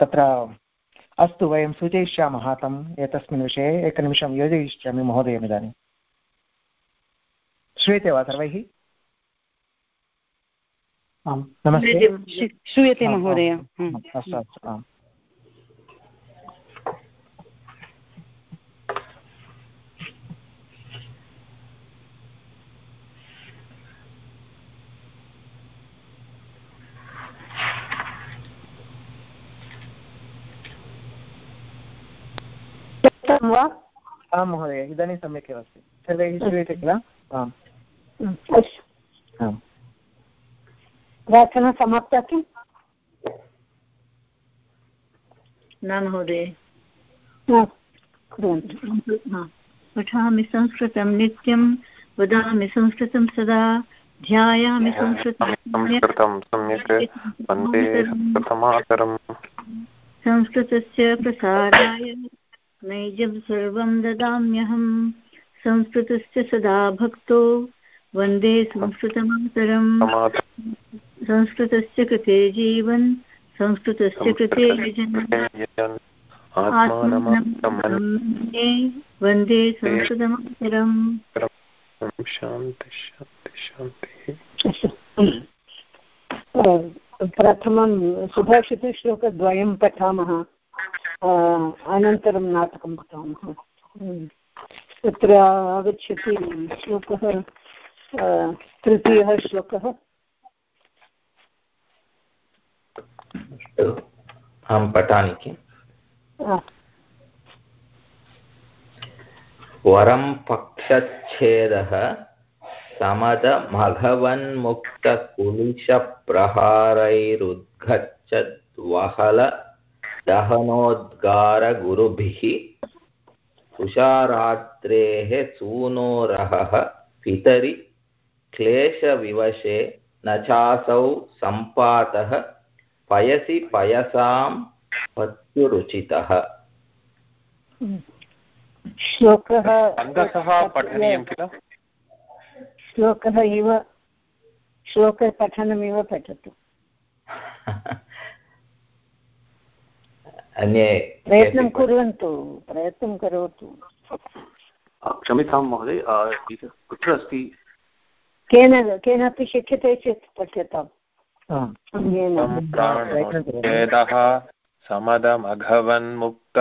तत्र अस्तु वयं सूचयिष्यामः तम् एतस्मिन् विषये एकनिमिषं योजयिष्यामि महोदयमिदानीं श्रूयते वा सर्वैः? आम्। नमस्ते। श्रूयते महोदय। अस्तु अस्तु आम्। वा? आं महोदय इदानीं सम्यक् एव अस्ति। सर्वैः श्रूयते किल? आम्। आम्। प्रार्थना समाप्ता किम् न महोदय। पठामि संस्कृतं। नित्यं वदामि संस्कृतं सदा ध्यायामि संस्कृतं संस्कृतस्य प्रसाराय नैजं सर्वं ददाम्यहं। संस्कृतस्य सदा भक्तो। वंदे संस्कृतमातरम्। संस्कृतस्य कृते जीवन्। संस्कृतस्य कृते वंदे संस्कृतमातरम्। प्रथमं सुभाषितश्लोकद्वयं पठामः। अनन्तरं नाटकं पठामः तत्र आगच्छति श्लोकः तृतीयः श्लोकः अहं पठामि किम् वरं पक्षच्छेदः समदमघवन्मुक्तकुलिशप्रहारैरुद्गच्छद्वहल दहनोद्गारगुरुभिः तुषारात्रेः सूनोरहः पितरि क्लेशविवशे न चासौ सम्पातः पयसि पयसां पत्युरुचितः श्लोकः पठनीयं किल? श्लोकः इव श्लोकपठनमिव पठतु। अन्ये प्रयत्नं कुर्वन्तु प्रयत्नं करोतु। क्षम्यतां महोदय कुत्र अस्ति? केन केनापि शक्यते चेत् पठ्यताम् वेदः समदमघवन्मुक्त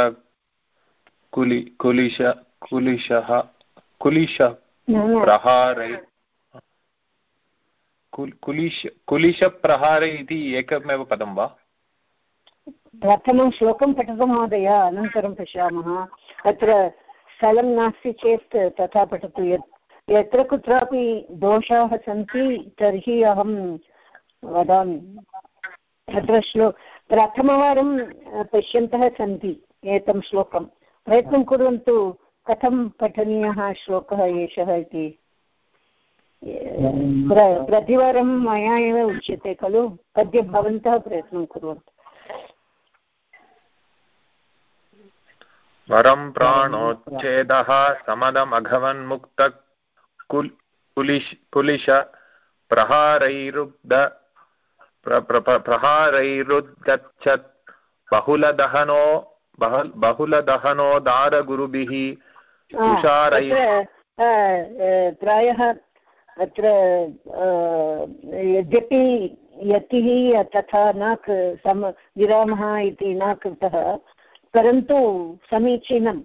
कुलि कुलिश कुलिशः कुलिश प्रहारै कुलिश कुलिशप्रहारे इति एकमेव पदं वा? प्रथमं श्लोकं पठतु महोदय, अनन्तरं पश्यामः। अत्र स्थलं नास्ति चेत् तथा पठतु यत्, यत्र कुत्रापि दोषाः सन्ति तर्हि अहं वदामि। अत्र श्लो, प्रथमवारं पश्यन्तः सन्ति एतं श्लोकं। प्रयत्नं कुर्वन्तु कथं पठनीयः श्लोकः एषः इति। प्रतिवारं मया एव उच्यते खलु। अद्य भवन्तः प्रयत्नं कुर्वन्तु। वरं प्राणोच्छेदः समदमघवन्मुक्त कुलिश कुलिश प्रहारैरुग्ध प्रहारैरुद्गच्छत् बहुलदहनो बहुलदहनोदारगुरुभिः तुषारै प्रायः अत्र यद्यपि यतिः तथा न सम विरामः इति न कृतः परन्तु समीचीनं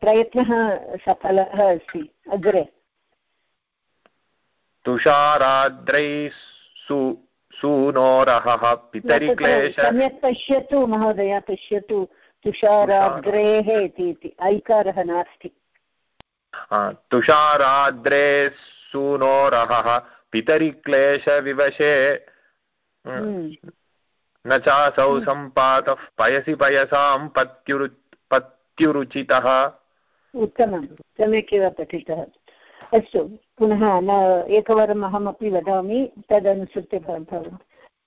प्रयत्नः सफलः अस्ति अग्रे। तुषाराद्रैः सूनोरहः पितरिक्लेश सम्यक् पश्यतु महोदय पश्यतु तुषाराग्रेः इति ऐकारः नास्ति। तुषाराद्रे सूनोरहः पितरिक्लेशविवशे न चासौ सम्पातः पयसि पयसां पत्युरु पत्युरुचितः। उत्तमं सम्यक् एव पठितः। अस्तु पुनः न एकवारम् अहमपि वदामि तदनुसृत्य भवतु।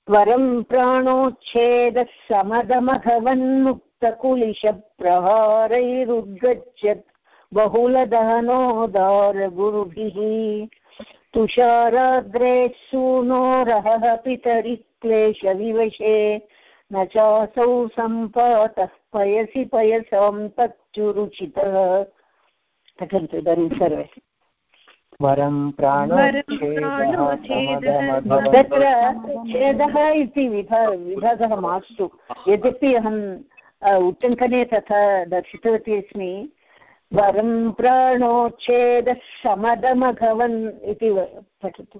वरं प्राणोच्छेदः समदमघवन्मुक्तकुलिशप्रहारैरुद्गच्छत्। बहुलदहनोदारगुरुभिः तुषाराग्रे सूनोरहः पितरि। क्लेशविवशे न चासौ सम्पातः पयसि पयसं तच्चुरुचितः पठन्तु इदानीं सर्वे। वरं तत्र छेदः इति विभा विभागः मास्तु। यद्यपि अहम् उट्टङ्कने तथा दर्शितवती अस्मि वरं प्राणोच्छेदः समदमघवन् इति पठतु।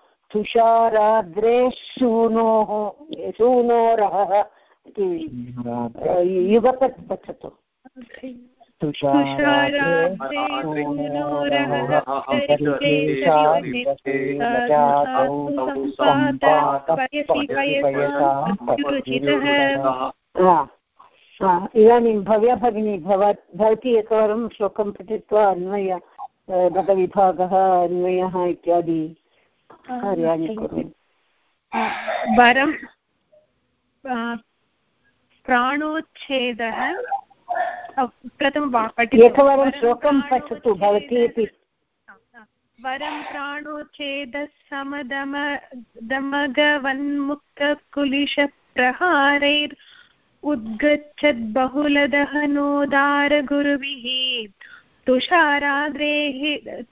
तुषाराद्रे सूनोः सूनोरः इति युगपत् पठतु इदानीं भव्या भगिनी भव भवती एकवारं श्लोकं पठित्वा अन्वय नगविभागः अन्वयः इत्यादि। कार्याणि वरं प्राणोच्छेदः प्रथमं एकवारं श्लोकं पठतु भवती अपि वरं प्राणोच्छेदः समदम दमगवन्मुक्तकुलिशप्रहारैर् तुषाराद्रेः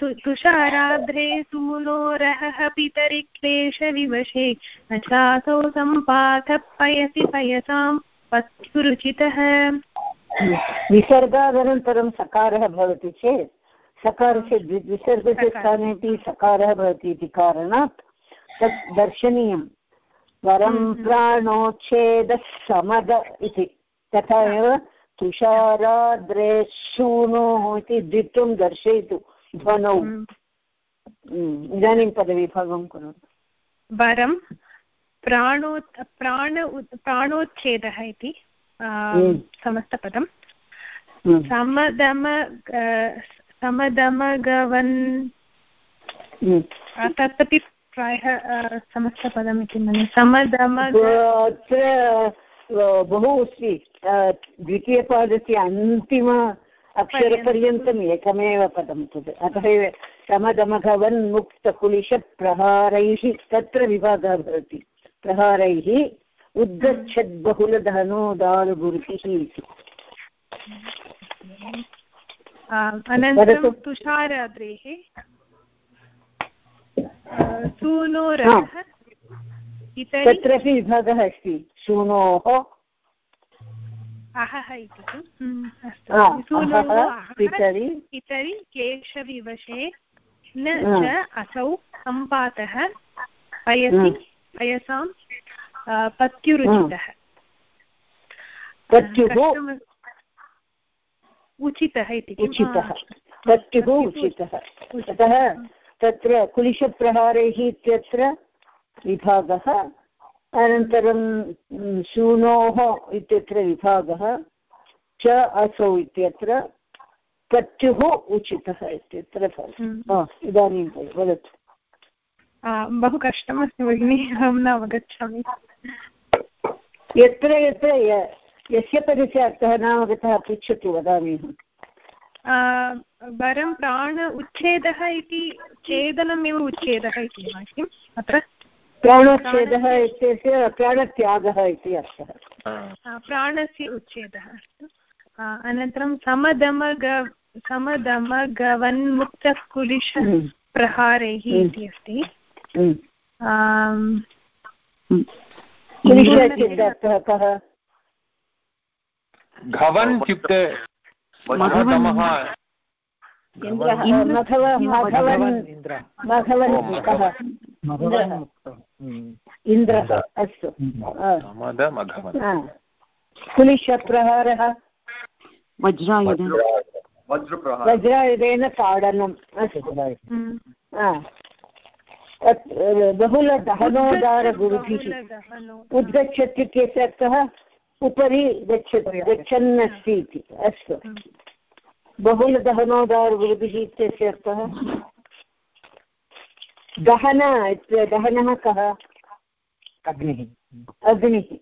तुषाराद्रे सूनोरहः पितरिक्लेशविवशे न चासौ सम्पातः पयसि पयसां पत्युरुचितः। विसर्गादनन्तरं सकारः भवति चेत् सकारस्य विसर्गस्य स्थानेपि सकारः भवति इति कारणात् तत् दर्शनीयं। वरं प्राणोच्छेदः समद इति। तथा एव तुषाराद्रे शूनोः इति द्वित्वं दर्शयतु ध्वनौ। इदानीं पदविभागं करोतु। वरं प्राणो प्राण प्राणोच्छेदः इति समस्तपदं। समदम समदमगवन् तदपि प्रायः समस्तपदम् इति मन्ये। समदम बहु अस्ति द्वितीयपादस्य अन्तिम अक्षरपर्यन्तम् एकमेव पदं तद्। अतः एव समदमघवन्मुक्तकुलिशप्रहारैः तत्र विभागः भवति। प्रहारैः उद्गच्छद्बहुलधनो दारुगुरुभिः इति। अनन्तरं तुषाराद्रेः सूनोरः तत्रापि विभागः अस्ति शूनोः अहः इति पितरि। क्लेशविवशे न च असौ सम्पातः पयसि पयसां पत्युरुचितः। पत्युः? उचितः इति उचितः। पत्युः उचितः। अतः तत्र कुलिशप्रहारैः इत्यत्र विभागः। अनन्तरं शूनोः इत्यत्र विभागः च असौ इत्यत्र पत्युः उचितः इत्यत्र इदानीं वदतु। बहु कष्टमस्ति भगिनि अहं न अवगच्छामि। यत्र यत्र यस्य पदस्य अर्थः न अवगतः पृच्छतु वदामि अहं। वरं प्राण उच्छेदः इति छेदनमेव उच्छेदः इति किम्? अत्र? प्राणोच्छेदः इत्यस्य प्राणत्यागः इति अर्थः। प्राणस्य उच्छेदः अस्तु। अनन्तरं समदमग समदमगवन्मुक्तः कुलिश प्रहारैः इति अस्ति। कः? घवन् इत्युक्ते मघवः इन्द्रः। अस्तु। कुलिशप्रहारः वज्रायुधेन ताडनम् अस्तु। बहुलदहनोदारगुरुभिः उद्गच्छति अर्थः उपरि गच्छति गच्छन् अस्ति। इति अस्तु बहुलदहनोदारगुरुभिः इत्यस्य अर्थः? दहन दहनः कः? अग्निः। अग्निः।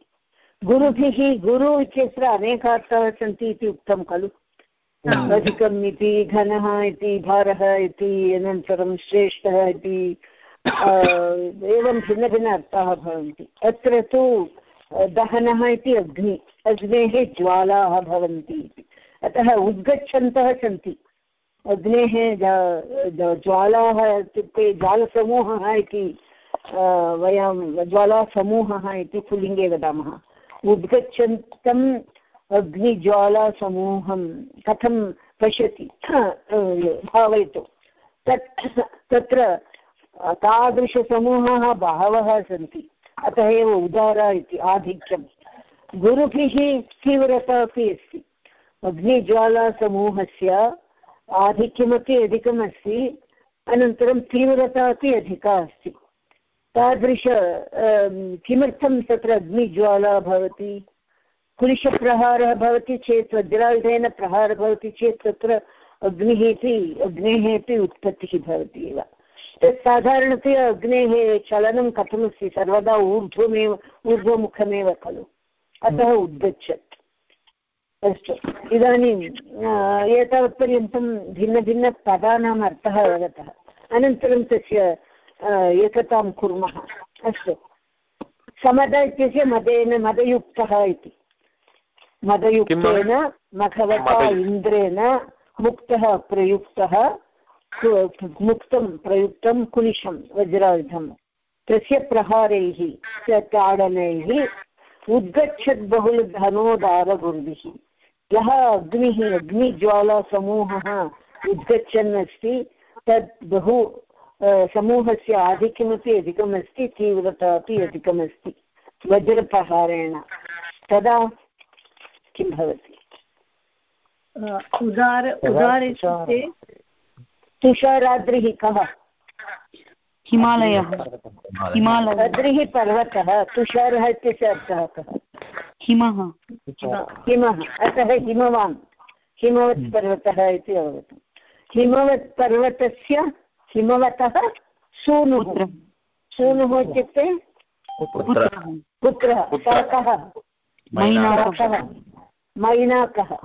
गुरुभिः गुरु इत्यत्र अनेकार्थाः सन्ति इति उक्तं खलु। अधिकम् इति घनः इति भारः इति अनन्तरं श्रेष्ठः इति एवं भिन्नभिन्न अर्थाः भवन्ति। अत्र तु दहनः इति अग्नि। अग्नेः ज्वालाः भवन्ति इति। अतः उद्गच्छन्तः सन्ति। अग्नेः ज्वालाः इत्युक्ते ज्वालसमूहः इति वयं ज्वालासमूहः इति पुल्लिङ्गे वदामः। उद्गच्छन्तम् अग्निज्वालासमूहं, कथं पश्यति? भावयतु। तत्, तत्र तादृशसमूहाः बहवः सन्ति। अतः एव उदार इति आधिक्यं। गुरुभिः तीव्रता अपि अस्ति। अग्निज्वालासमूहस्य आधिक्यमपि अधिकम् अस्ति अनन्तरं तीव्रता अपि अधिका अस्ति। तादृश किमर्थं तत्र अग्निज्वाला भवति? कुलिशप्रहारः भवति चेत् वज्रायुधेन प्रहारः भवति चेत् तत्र अग्निः इति अग्नेः अपि उत्पत्तिः भवति एव। तत् साधारणतया अग्नेः चलनं कथमस्ति? सर्वदा ऊर्ध्वमेव ऊर्ध्वमुखमेव खलु। अतः उद्गच्छत्। अस्तु। इदानीम् एतावत्पर्यन्तं भिन्नभिन्नपदानाम् अर्थः अवगतः अनन्तरं तस्य एकतां कुर्मः। अस्तु। समद इत्यस्य मदेन मदयुक्तः इति। मदयुक्तेन मघवता इन्द्रेण मुक्तः प्रयुक्तः मुक्तं प्रयुक्तं कुलिशं वज्रायुधं। तस्य प्रहारैः ताडनैः बहुलधनोदारगुर्भिः। यः अग्निः अग्निज्वालासमूहः उद्गच्छन् अस्ति तद् बहु समूहस्य आधिक्यमपि अधिकमस्ति तीव्रता अपि अधिकमस्ति वज्रप्रहारेण। तदा किं भवति? उदार उदार इत्युक्ते? तुषाराद्रिः कः? हिमालयः। हिमालयः। अद्रिः पर्वतः तुषारः इत्यस्य अर्थः कः? हिमः। हिमः अतः हिमवान्। हिमवत्पर्वतः इति अवगतम् हिमवत्पर्वतस्य हिमवतः सूनुः। सूनुः इत्युक्ते पुत्रः। कः मैनाकः।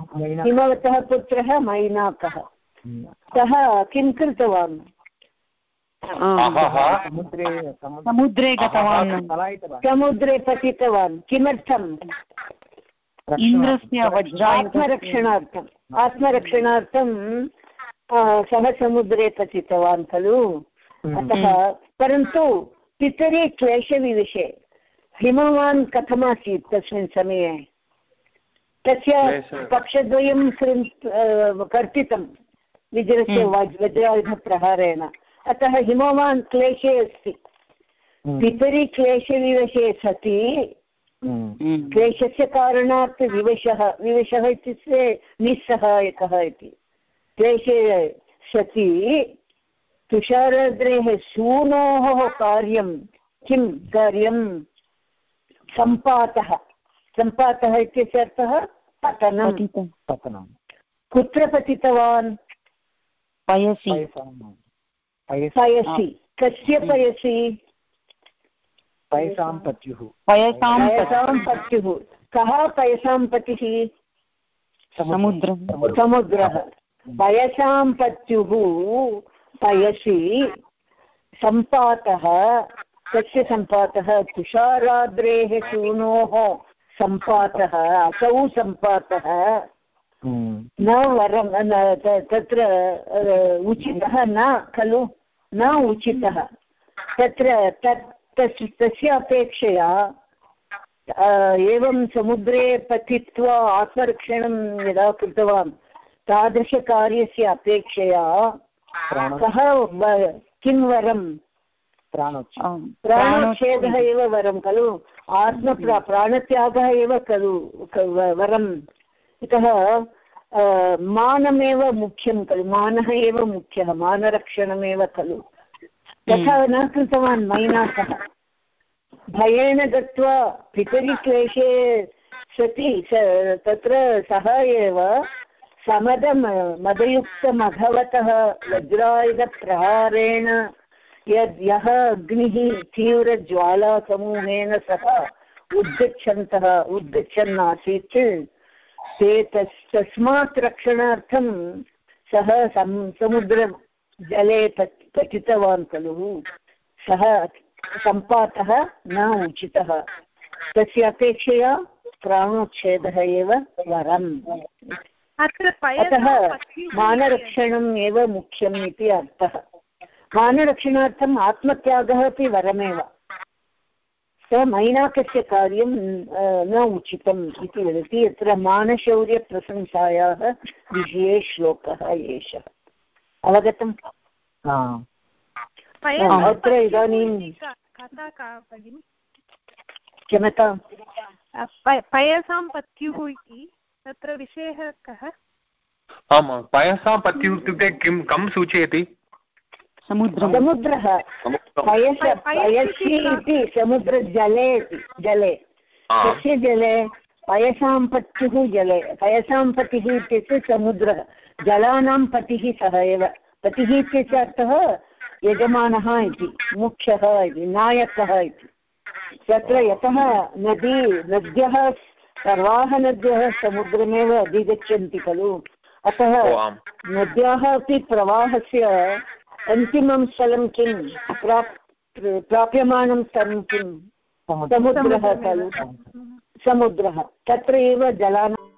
हिमवतः पुत्रः मैनाकः। सः किं कृतवान्? समुद्रे गतवान्. समुद्रे पतितवान्. किमर्थम्? इन्द्रस्य आत्मरक्षणार्थम्. आत्मरक्षणार्थं सः समुद्रे पतितवान् खलु? अतः परन्तु पितरे क्लेशविविषे हिमवान् कथमासीत् तस्मिन् समये? तस्य पक्षद्वयं कर्तितं। विजयस्य वज्रायुधप्रहारेण। अतः हिमवान् क्लेशे अस्ति। पितरि क्लेशविवशे सति। क्लेशस्य कारणात् विवशः विवशः इत्युक्ते निस्सहायकः इति। क्लेशे सति। तुषाराद्रेः सूनोः कार्यं किं कार्यं? सम्पातः। सम्पातः इत्यस्य अर्थः पतनं पतनं कुत्र पतितवान्? पयसि। पयसि कस्य पयसि पयसां? पत्युः। पयसां पयसां पत्युः। कः पयसां पतिः? समुद्रः समुद्रः। पयसां पत्युः पयसि सम्पातः। कस्य सम्पातः? तुषाराद्रेः सूनोः सम्पातः। असौ सम्पातः। न वरं तत्र उचितः न खलु न उचितः तत्र तत् तस्य अपेक्षया एवं समुद्रे पतित्वा आत्मरक्षणं यदा कृतवान् तादृशकार्यस्य अपेक्षया कः किं वरं प्राणच्छेदः एव वरं खलु आत्म प्राणत्यागः एव खलु वरम् इतः मानमेव मुख्यं खलु। मानः एव मुख्यः मानरक्षणमेव खलु। तथा न कृतवान् मैनाकः भयेन गत्वा पितरिक्लेशे सति तत्र सः एव समद मदयुक्तमघवतः वज्रायुधप्रहारेण यद् यः अग्निः तीव्रज्वालासमूहेन सह उद्गच्छन्तः उद्गच्छन् आसीत् ते तस् तस्मात् रक्षणार्थं सः समुद्रजले पत् पतितवान् खलु। सः सम्पातः न उचितः। तस्य अपेक्षया प्राणोच्छेदः एव वरम्। अतः मानरक्षणम् एव मुख्यम् इति अर्थः। मानरक्षणार्थम् आत्मत्यागः अपि वरमेव। स मैनाकस्य कार्यं न उचितम् इति वदति यत्र मानशौर्यप्रशंसायाः विषये श्लोकः एषः। अवगतम् अत्र इदानीं क्षमताम् पयसां पत्युः इति तत्र विषयः कः? आम् पयसां पत्युः इत्युक्ते किं कं सूचयति? समुद्रः। पयस पयसि इति समुद्रजले जले। कस्य जले? पयसां पत्युः जले। पयसां पतिः इत्युक्ते समुद्रः। जलानां पतिः सः एव। पतिः इत्यस्य अर्थः यजमानः इति मुख्यः इति नायकः इति। तत्र यतः नदी नद्यः सर्वाः नद्यः समुद्रमेव अधिगच्छन्ति खलु। अतः नद्याः अपि प्रवाहस्य अन्तिमं स्थलं किं? प्राप् प्राप्यमानं स्थलं किं? समुद्रः खलु। समुद्रः। तत्र एव जलानाम्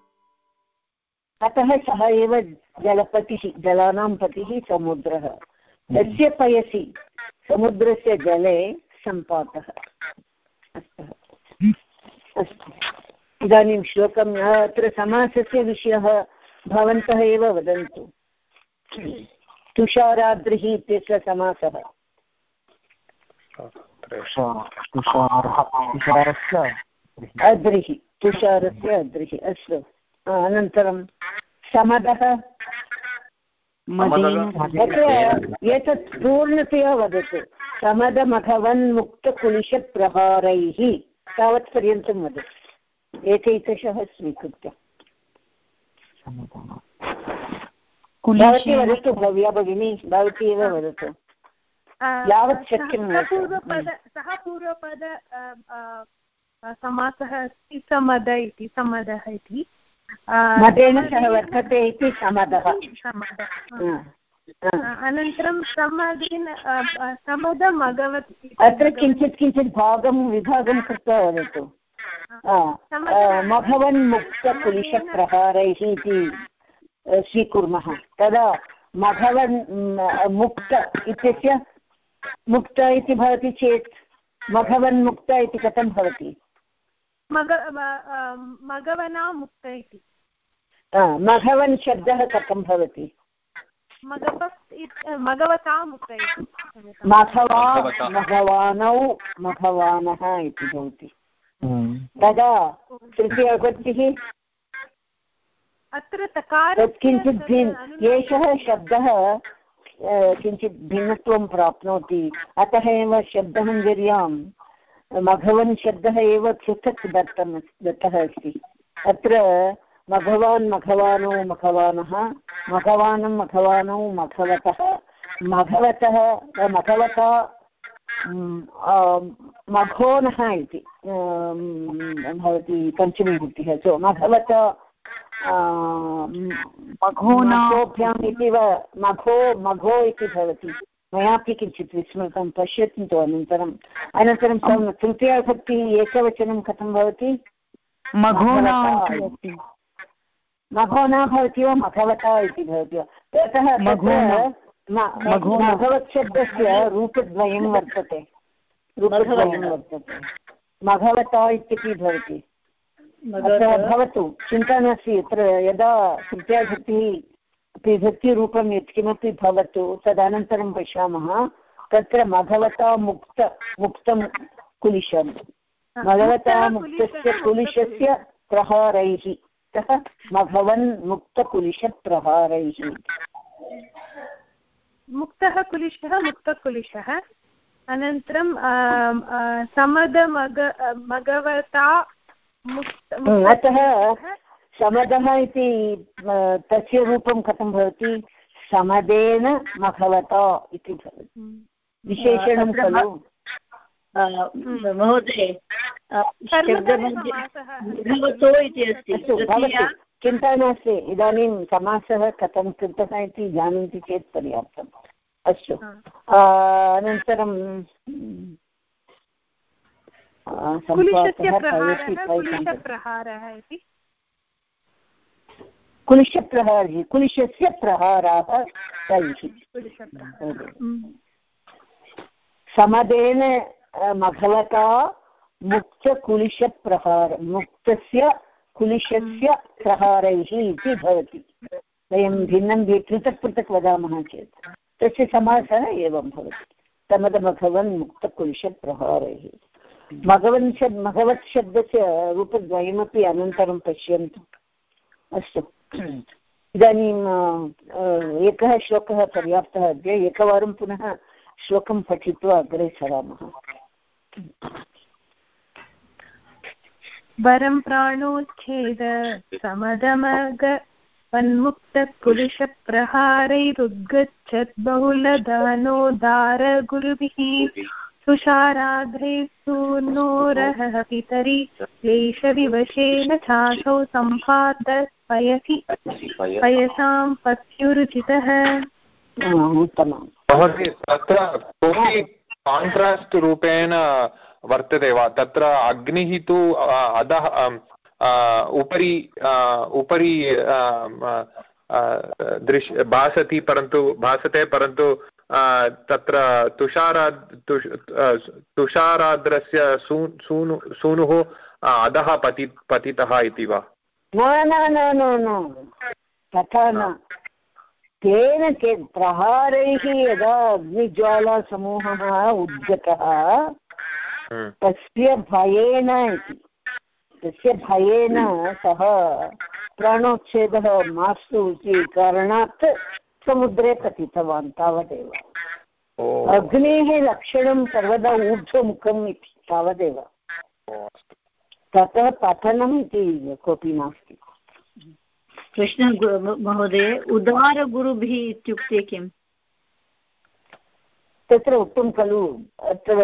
अतः सः एव जलपतिः, जलानां पतिः समुद्रः। तस्य पयसि समुद्रस्य जले सम्पातः। अस्तु। इदानीं श्लोकम् अत्र समासस्य विषयः भवन्तः एव वदन्तु। तुषाराद्रिः इत्यस्य समासः। अद्रिः तुषारस्य अद्रिः अस्तु। अनन्तरं समदः। एतत् पूर्णतया वदतु। समदमघवन्मुक्तकुलिशप्रहारैः तावत् पर्यन्तं वदतु। एकैकशः स्वीकृत्य। भवती वदतु भव्या भगिनी भवती एव वदतु यावत् शक्यं सः पूर्वपद समासः अस्ति समद इति समदः इति मदेन सह वर्तते इति समदः अनन्तरं समदेन समदमगवत् अत्र किञ्चित् किञ्चित् भागं विभागं कृत्वा वदतु मघवन्मुक्तपुलिशप्रहारैः इति स्वीकुर्मः। तदा मघवन् मुक्त इत्यस्य मुक्त इति भवति चेत् मघवन्मुक्त इति कथं भवति? मघवना मुक्त इति। मघवन् शब्दः कथं भवति? मघवानौ मघवानः इति भवति। तदा तृतीयविभक्तिः अत्र तकार किञ्चित् भिन् एषः शब्दः किञ्चित् भिन्नत्वं प्राप्नोति। अतः एव शब्दमञ्जर्यां मघवन् शब्दः एव पृथक् दत्तं दत्तः अस्ति। अत्र मघवान् मघवानो मघवानः मघवानं मघवानौ मघवतः। मघवतः मघवता मघोनः इति भवति पञ्चमीभूतिः सो मघवता मघोनाभ्याम् इति वा मघो मघो इति भवति। मयापि किञ्चित् विस्मृतं पश्यन्तु अनन्तरम् अनन्तरं। तृतीयाभक्तिः एकवचनं कथं भवति? मघोना मघोना भवति वा मघवता इति भवति वा? ततः मघवत् शब्दस्य रूपद्वयं वर्तते। रूपद्वयं वर्तते। मघवता इत्यपि भवति। भवतु चिन्ता नास्ति यत्र यदा तृतीयाभक्तिः विभक्तिरूपं यत्किमपि भवतु तदनन्तरं पश्यामः तत्र मघवता मुक्त मुक्तं कुलिशं मघवता मुक्तस्य कुलिशस्य प्रहारैः अतः मघवन् मुक्तकुलिशप्रहारैः मुक्तः कुलिशः मुक्तकुलिशः अनन्तरं समदमग मगवता अतः समदः इति तस्य रूपं कथं भवति? समदेन मघवता इति भवति। विशेषणं खलु। महोदय इति अस्ति। चिन्ता नास्ति। इदानीं समासः कथं कृतः इति जानन्ति चेत् पर्याप्तम्। अस्तु। अनन्तरं कुलिशप्रहारः कुलिशस्य प्रहाराः तैः। समदेन मघलता मुक्तकुलिशप्रहार मुक्तस्य कुलिशस्य प्रहारैः इति भवति। वयं भिन्नं पृथक् पृथक् वदामः चेत्। तस्य समासः एवं भवति। समदमघवन् मुक्तकुलिशप्रहारैः मघवन् शब् मघवत् शब्दस्य रूपद्वयमपि अनन्तरं पश्यन्तु। अस्तु। इदानीम् एकः श्लोकः पर्याप्तः अद्य, एकवारं पुनः श्लोकं पठित्वा अग्रे सरामः। वरं प्राणोच्छेद, समदमग तुषाराघ्रैः सूर्णोरहः पितरि क्लेशविवशेन छासौ सम्पादपयसि पयसां पत्युरुचितः। उत्तमम्। महोदय तत्र कोऽपि काण्ट्रास्ट् रूपेण वर्तते वा? तत्र अग्निः तु अधः उपरि उपरि दृश् भासति परन्तु भासते परन्तु तत्र तुषारा तुषाराद्रस्य सूनु सूनुः अधः पति पतितः इति वा? न न न। तथा न। तेन के प्रहारैः यदा अग्निज्वालासमूहः उद्गतः हम्म। तस्य भयेन इति। तस्य भयेन सः प्राणोच्छेदः मास्तु इति कारणात् समुद्रे पतितवान् तावदेव। अग्नेः लक्षणं सर्वदा ऊर्ध्वमुखम् इति तावदेव। ततः पतनम् इति कोऽपि नास्ति। कृष्ण महोदय उदारगुरुभिः इत्युक्ते किम्? तत्र उक्तं खलु अत्र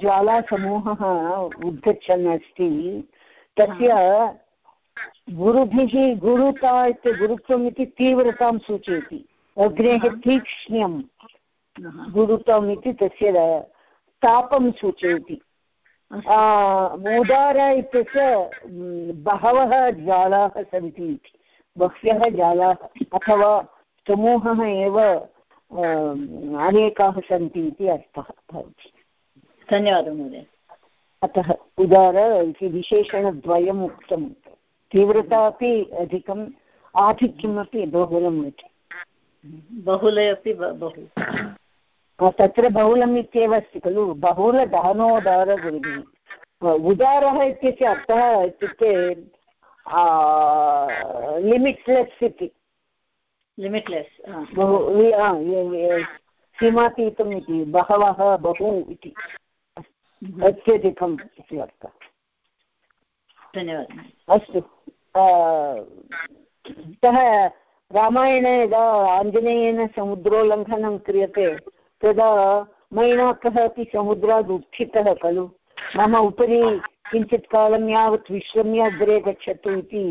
ज्वालासमूहः उद्गच्छन् अस्ति। तस्य गुरुभिः गुरुता इति गुरुत्वम् इति तीव्रतां सूचयति। अग्नेः तीक्ष्ण्यं गुरुत्वम् इति तस्य तापं सूचयति। उदार इत्यस्य बहवः ज्वालाः सन्ति इति। बह्व्यः जालाः अथवा समूहः एव अनेकाः सन्ति इति अर्थः भवति। धन्यवादः महोदय। अतः उदार इति विशेषणद्वयम् उक्तं तीव्रता अपि अधिकम् आधिक्यमपि बहुलम् इति। बहुले अपि बहु तत्र बहुलम् इत्येव अस्ति खलु? बहुलदानोदारगुरुभिः। उदारः इत्यस्य अर्थः इत्युक्ते लिमिट्लेस् इति। लिमिट्लेस् बहु सीमातीतम् इति बहवः बहु इति। अत्यधिकम् इति अर्थः। धन्यवादः। अस्तु सः रामायणे यदा आञ्जनेयेन समुद्रोल्लङ्घनं क्रियते तदा मैनाकः अपि समुद्रात् उत्थितः खलु। मम उपरि किञ्चित् कालं यावत् विश्रम्य अग्रे गच्छतु इति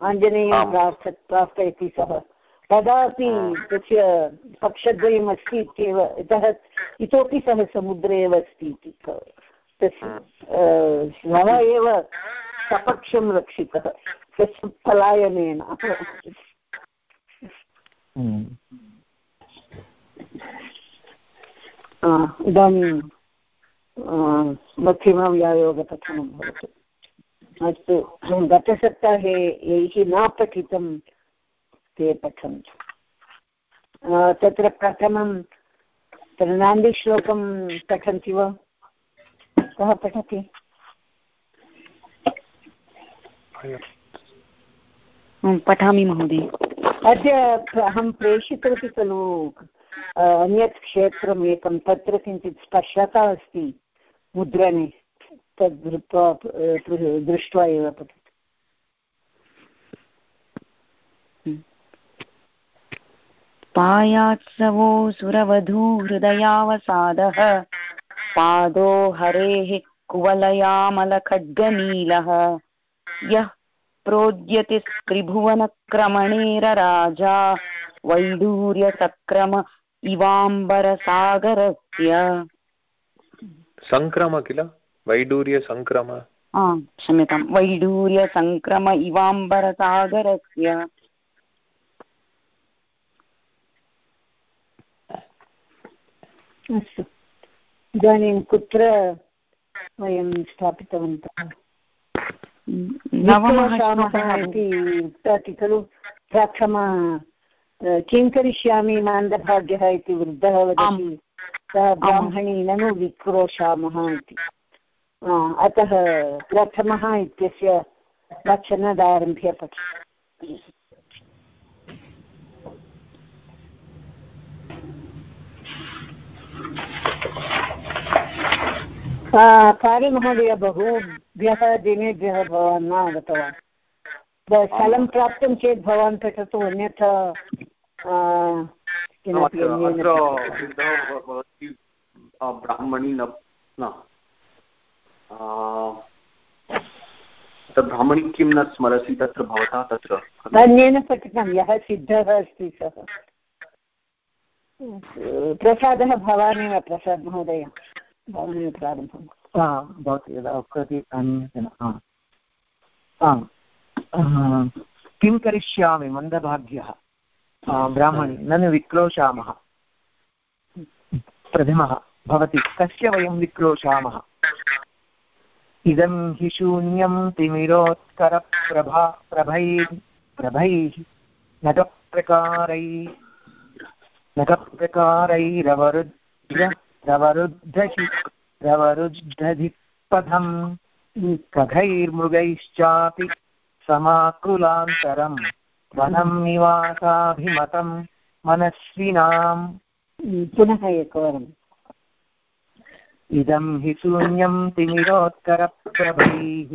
आञ्जनेयं प्रार्थ प्रार्थयति सः। तदापि तस्य पक्षद्वयम् अस्ति इत्येव यतः इतोपि सः समुद्रे एव अस्ति इति तस्य सः एव सपक्षं रक्षितः तस्य पलायनेन। इदानीं मध्यमव्यायोगपठनं भवतु। अस्तु गतसप्ताहे यैः न पठितं ते पठन्तु। तत्र प्रथमं तत्र नान्दीश्लोकं पठन्ति वा? कः पठति? पठामि महोदय। अद्य अहं प्रेषितवती खलु अन्यत् क्षेत्रम् एकं, तत्र किञ्चित् स्पर्शता अस्ति मुद्रणे, तद् दृष्ट्वा एव पठतु पायात्सवो सुरवधूहृदयावसादः पादो हरेः कुवलयामलखड्गनीलः, यः प्रोद्यति त्रिभुवनक्रमणेरराजा वैडूर्यसक्रम इवाम्बरसागरस्य। सङ्क्रम किल? वैडूर्यसङ्क्रम क्षम्यतां वैडूर्यसङ्क्रम इवाम्बरसागरस्य। अस्तु। इदानीं कुत्र वयं स्थापितवन्तः? इति खलु प्रथम किं करिष्यामि मान्दभाग्यः इति वृद्धः वदति सः ब्राह्मणी ननु विक्रोशामः इति अतः प्रथमः इत्यस्य वचनदारभ्य पठ कार्यमहोदय बहुभ्यः दिनेभ्यः भवान् न आगतवान्। स्थलं प्राप्तं चेत् भवान् पठतु अन्यथा ब्राह्मणी न ब्राह्मणी किं न स्मरसि तत्र भवता तत्र? अन्येन पठितं यः सिद्धः अस्ति सः। प्रसादः भवानेव प्रसाद् महोदय भवति यदा उक्तवती आम् किं करिष्यामि मन्दभाग्यः? ब्राह्मणी, ननु विक्रोशामः। प्रथमः, भवति, कस्य वयं विक्रोशामः? इदं हि शून्यं तिमिरोत्करप्रभा, प्रभैः प्रभैः नटप्रकारै नटप्रकारैरवरुद्र रवरुद्धि रवरुद्धधिपथम् कघैर्मृगैश्चापि समाकुलान्तरम् वनं निवासाभिमतं मनस्विनाम् पुनः एकवारम्। इदं हि शून्यं तिमिरोत्करप्रभैः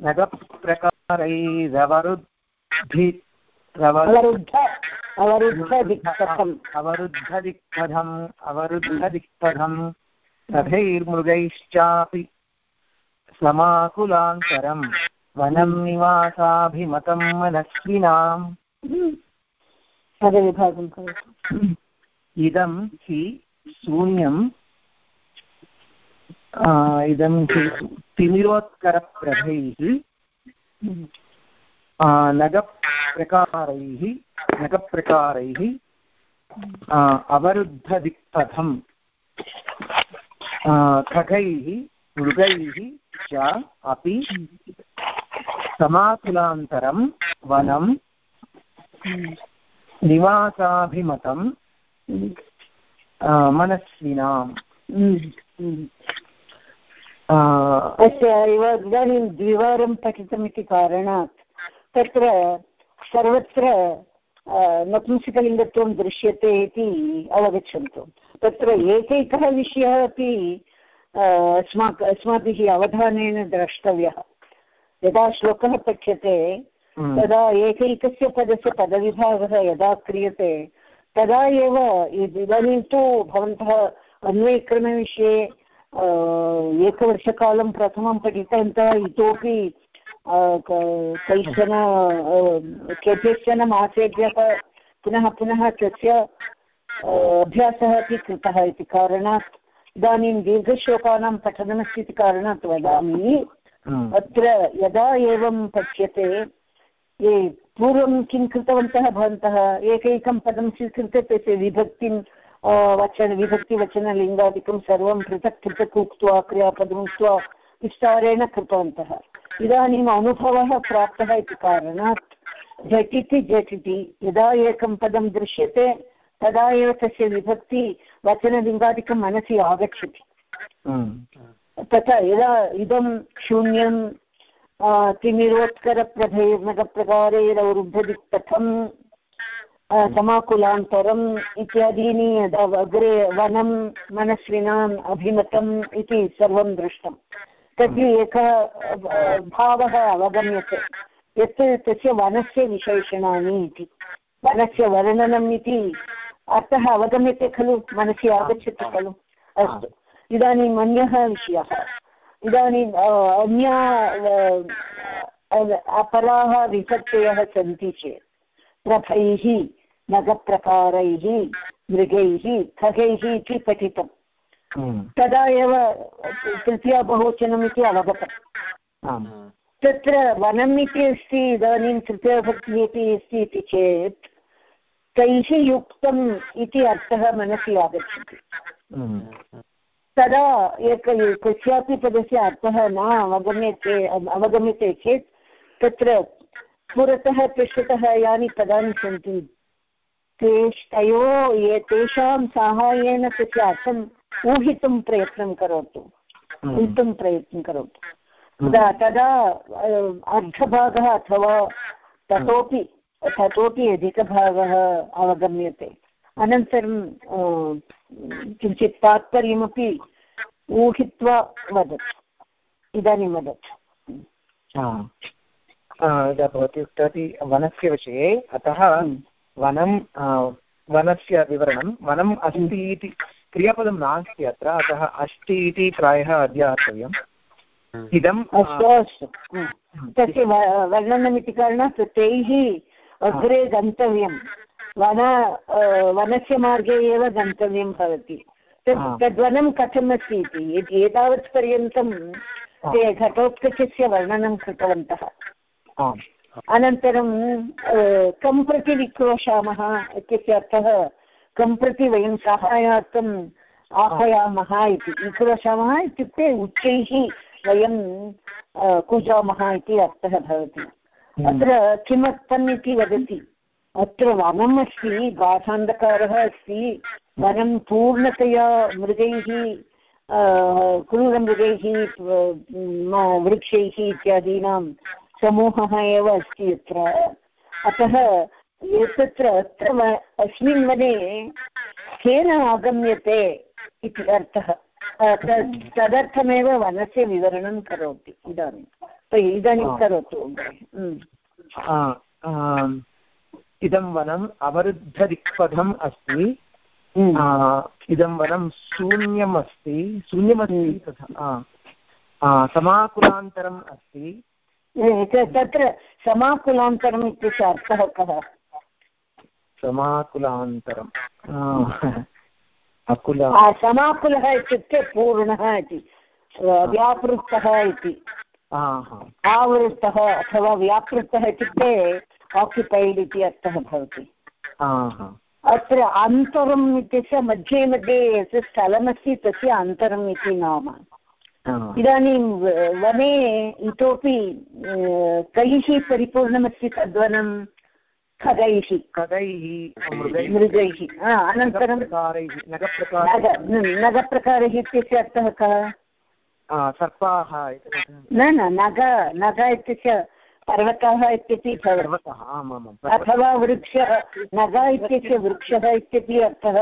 नगप्रकारैरवरुद्धि अवरुद्धदिक्पथम्। अवरुद्धदिक्पथम् अवरुद्धदिक्पथम् रथैर्मृगैश्चापि समाकुलान्तरम् वनं निवासाभिमतं मनस्विनाम्। पदविभागं इदं हि शून्यं इदं हि तिमिरोत्करप्रभैः नगप्रकारैः नगप्रकारैः अवरुद्धदिक्पथम् खगैः, मृगैः च अपि समाकुलान्तरं वनं, निवासाभिमतं मनस्विनाम्। इदानीं द्विवारं पठितमिति कारणात् तत्र सर्वत्र नपुंसकलिङ्गत्वं दृश्यते इति अवगच्छन्तु। तत्र एकैकः विषयः अपि अस्माक अस्माभिः अवधानेन द्रष्टव्यः। यदा श्लोकः पठ्यते तदा एकैकस्य पदस्य पदविभागः यदा क्रियते तदा एव इदानीं तु भवन्तः अन्वयक्रमविषये एकवर्षकालं प्रथमं पठितवन्तः इतोपि कैश्चन केभ्यश्चन मासेभ्यः पुनः पुनः तस्य अभ्यासः अपि कृतः इति कारणात् इदानीं दीर्घश्लोकानां पठनमस्ति इति कारणात् वदामि। अत्र यदा एवं पठ्यते ये पूर्वं किं कृतवन्तः भवन्तः? एकैकं पदं स्वीकृत्य तस्य विभक्तिं वचन विभक्तिवचनलिङ्गादिकं सर्वं पृथक् पृथक् उक्त्वा क्रियापदम् उक्त्वा विस्तारेण कृतवन्तः। इदानीम् अनुभवः प्राप्तः इति कारणात् झटिति झटिति यदा एकं पदं दृश्यते तदा एव तस्य विभक्ति वचनलिङ्गादिकं मनसि आगच्छति। तथा यदा इदं शून्यं तिमिरोत्करप्रभैर्नगप्रकारैरवरुद्धदिक् कथं समाकुलान्तरम् इत्यादीनि यदा अग्रे वनं मनस्विनाम् अभिमतम् इति सर्वं दृष्टं तर्हि एकः भावः अवगम्यते। यत् तस्य वनस्य विशेषणानि इति वनस्य वर्णनम् इति अर्थः अवगम्यते खलु, मनसि आगच्छति खलु। अस्तु। इदानीम् अन्यः विषयः। इदानीम् अन्या अपराः विभक्तयः सन्ति चेत्, प्रभैः, नगप्रकारैः, मृगैः, खगैः इति पठितम्। तदा एव तृतीया बहुवचनमिति अवगतम् तत्र वनम् इति अस्ति इदानीं तृतीयभक्तिः इति अस्ति इति चेत् तैः युक्तम् इति अर्थः मनसि आगच्छति। तदा एक कस्यापि पदस्य अर्थः न अवगम्यते अवगम्यते चेत् तत्र पुरतः पृष्ठतः यानि पदानि सन्ति तेष् तयो ये तेषां साहाय्येन तस्य अर्थम् ऊहितुं प्रयत्नं करोतु। ऊहितुं प्रयत्नं करोतु। तदा तदा अर्धभागः अथवा ततोपि ततोपि अधिकभागः अवगम्यते। अनन्तरं किञ्चित् तात्पर्यमपि ऊहित्वा वदतु। इदानीं वदतु। यदा भवती उक्तवती वनस्य विषये अतः वनं वनस्य विवरणं वनम् अस्ति इति क्रियापदं नास्ति अत्र अतः अस्ति इति प्रायः अध्यातव्यम् इदम् अस्तु अस्तु। तस्य वर्णनमिति कारणात् तैः अग्रे गन्तव्यं। वन वनस्य मार्गे एव गन्तव्यं भवति। तद्वनं कथमस्ति इति? एतावत् पर्यन्तं ते घटोत्कचस्य वर्णनं कृतवन्तः। अनन्तरं कं प्रति विक्रोशामः इत्यस्य अर्थः कं प्रति वयं साहाय्यार्थम् आह्वयामः इति। विक्रोशामः इत्युक्ते उच्चैः वयं कूजामः इति अर्थः भवति। अत्र किमर्थम् इति वदति। अत्र वनम् अस्ति गाढान्धकारः अस्ति। वनं पूर्णतया मृगैः क्रूरमृगैः वृक्षैः इत्यादीनां समूहः एव अस्ति अत्र। अतः एतत्र अत्र अस्मिन् वने केन आगम्यते इति अर्थः। तदर्थमेव वनस्य विवरणं करोति इदानीम् इदानीं करोतु इदं वनम् अवरुद्धदिक्पथम् अस्ति। इदं वनं शून्यम् अस्ति। शून्यमस्ति तथा समाकुलान्तरम् अस्ति। तत्र समाकुलान्तरम् इत्यस्य अर्थः कः? समाकुलान्तरम्। अकुल। समाकुलः इत्युक्ते पूर्णः इति व्यापृतः इति। आवृतः अथवा व्यापृतः इत्युक्ते आक्युपैड् इति अर्थः भवति। अत्र अन्तरम् इत्यस्य मध्ये मध्ये यत् स्थलमस्ति तस्य अन्तरम् इति नाम। इदानीं वने इतोपि कैः परिपूर्णमस्ति तद्वनं खगैः खगैः मृगैः। अनन्तरं नगप्रकारैः। इत्यस्य अर्थः कः? सर्पाः न न नग नग इत्यस्य पर्वतः इत्यपि अथवा वृक्षः नग इत्यस्य वृक्षः इत्यपि अर्थः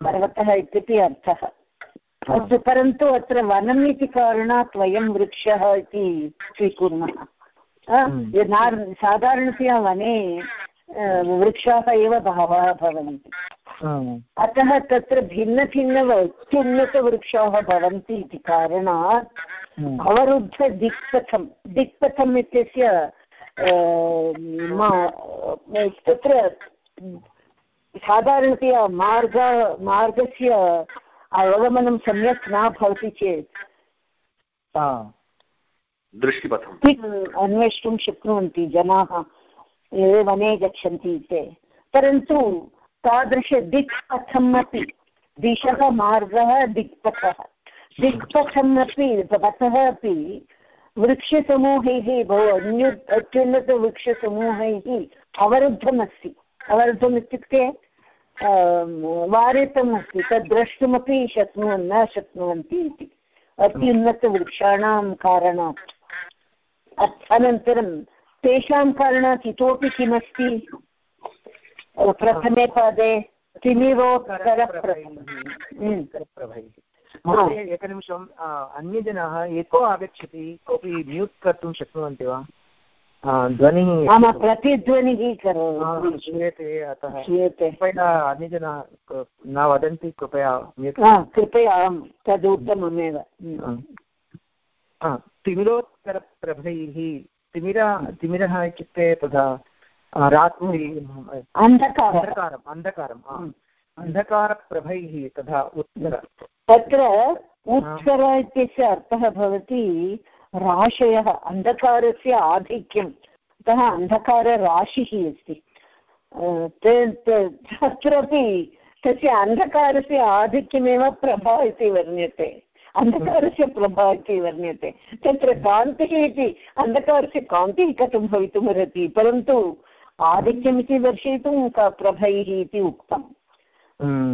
पर्वतः इत्यपि अर्थः। अस्तु परन्तु अत्र वनम् इति कारणात् वयं वृक्षः इति स्वीकुर्मः। साधारणतया वने वृक्षाः एव बहवः भवन्ति। अतः तत्र भिन्नभिन्न अत्युन्नतवृक्षाः भवन्ति इति कारणात् अवरुद्धदिक्पथं दिक्पथम् इत्यस्य तत्र साधारणतया मार्ग मार्गस्य अवगमनं सम्यक् न भवति चेत्। दृष्टिपथम्। अन्वेष्टुं शक्नुवन्ति जनाः? ये वने गच्छन्ति ते। परन्तु तादृशदिक्पथम् अपि दिशः मार्गः दिक्पथः। दिक्पथम् अपि पथः अपि वृक्षसमूहैः बहु अन्य अत्युन्नतवृक्षसमूहैः अवरुद्धमस्ति। अवरुद्धम् इत्युक्ते वारितम् अस्ति तद् द्रष्टुमपि शक्नुवन्, न शक्नुवन्ति इति। अत्युन्नतवृक्षाणां कारणात्। अनन्तरं तेषां कारणात् इतोपि किमस्ति? प्रथमे पदे महोदय एकनिमिषम् अन्यजनाः एको आगच्छति कोऽपि म्यूट् कर्तुं शक्नुवन्ति वा? ध्वनिः मम प्रतिध्वनिः श्रूयते अतः। श्रूयते। कृपया अन्यजनाः न वदन्ति कृपया म्यूट् कृपया आं तद् उत्तममेव तिमिरोत्तरप्रभैः तिमिरा तिमिरः इत्युक्ते तथा रात्रिः अन्धकारः। अन्धकारम् अन्धकारम् अन्धकारप्रभैः तथा उत्तर। तत्र उत्तर इत्यस्य अर्थः भवति राशयः अन्धकारस्य आधिक्यम् अतः अन्धकारराशिः अस्ति। तत्रापि तस्य अन्धकारस्य आधिक्यमेव प्रभा इति वर्ण्यते। अन्धकारस्य प्रभा इति वर्ण्यते तत्र कान्तिः इति अन्धकारस्य कान्तिः कथं भवितुमर्हति परन्तु आधिक्यमिति दर्शयितुं प्रभैः इति उक्तम्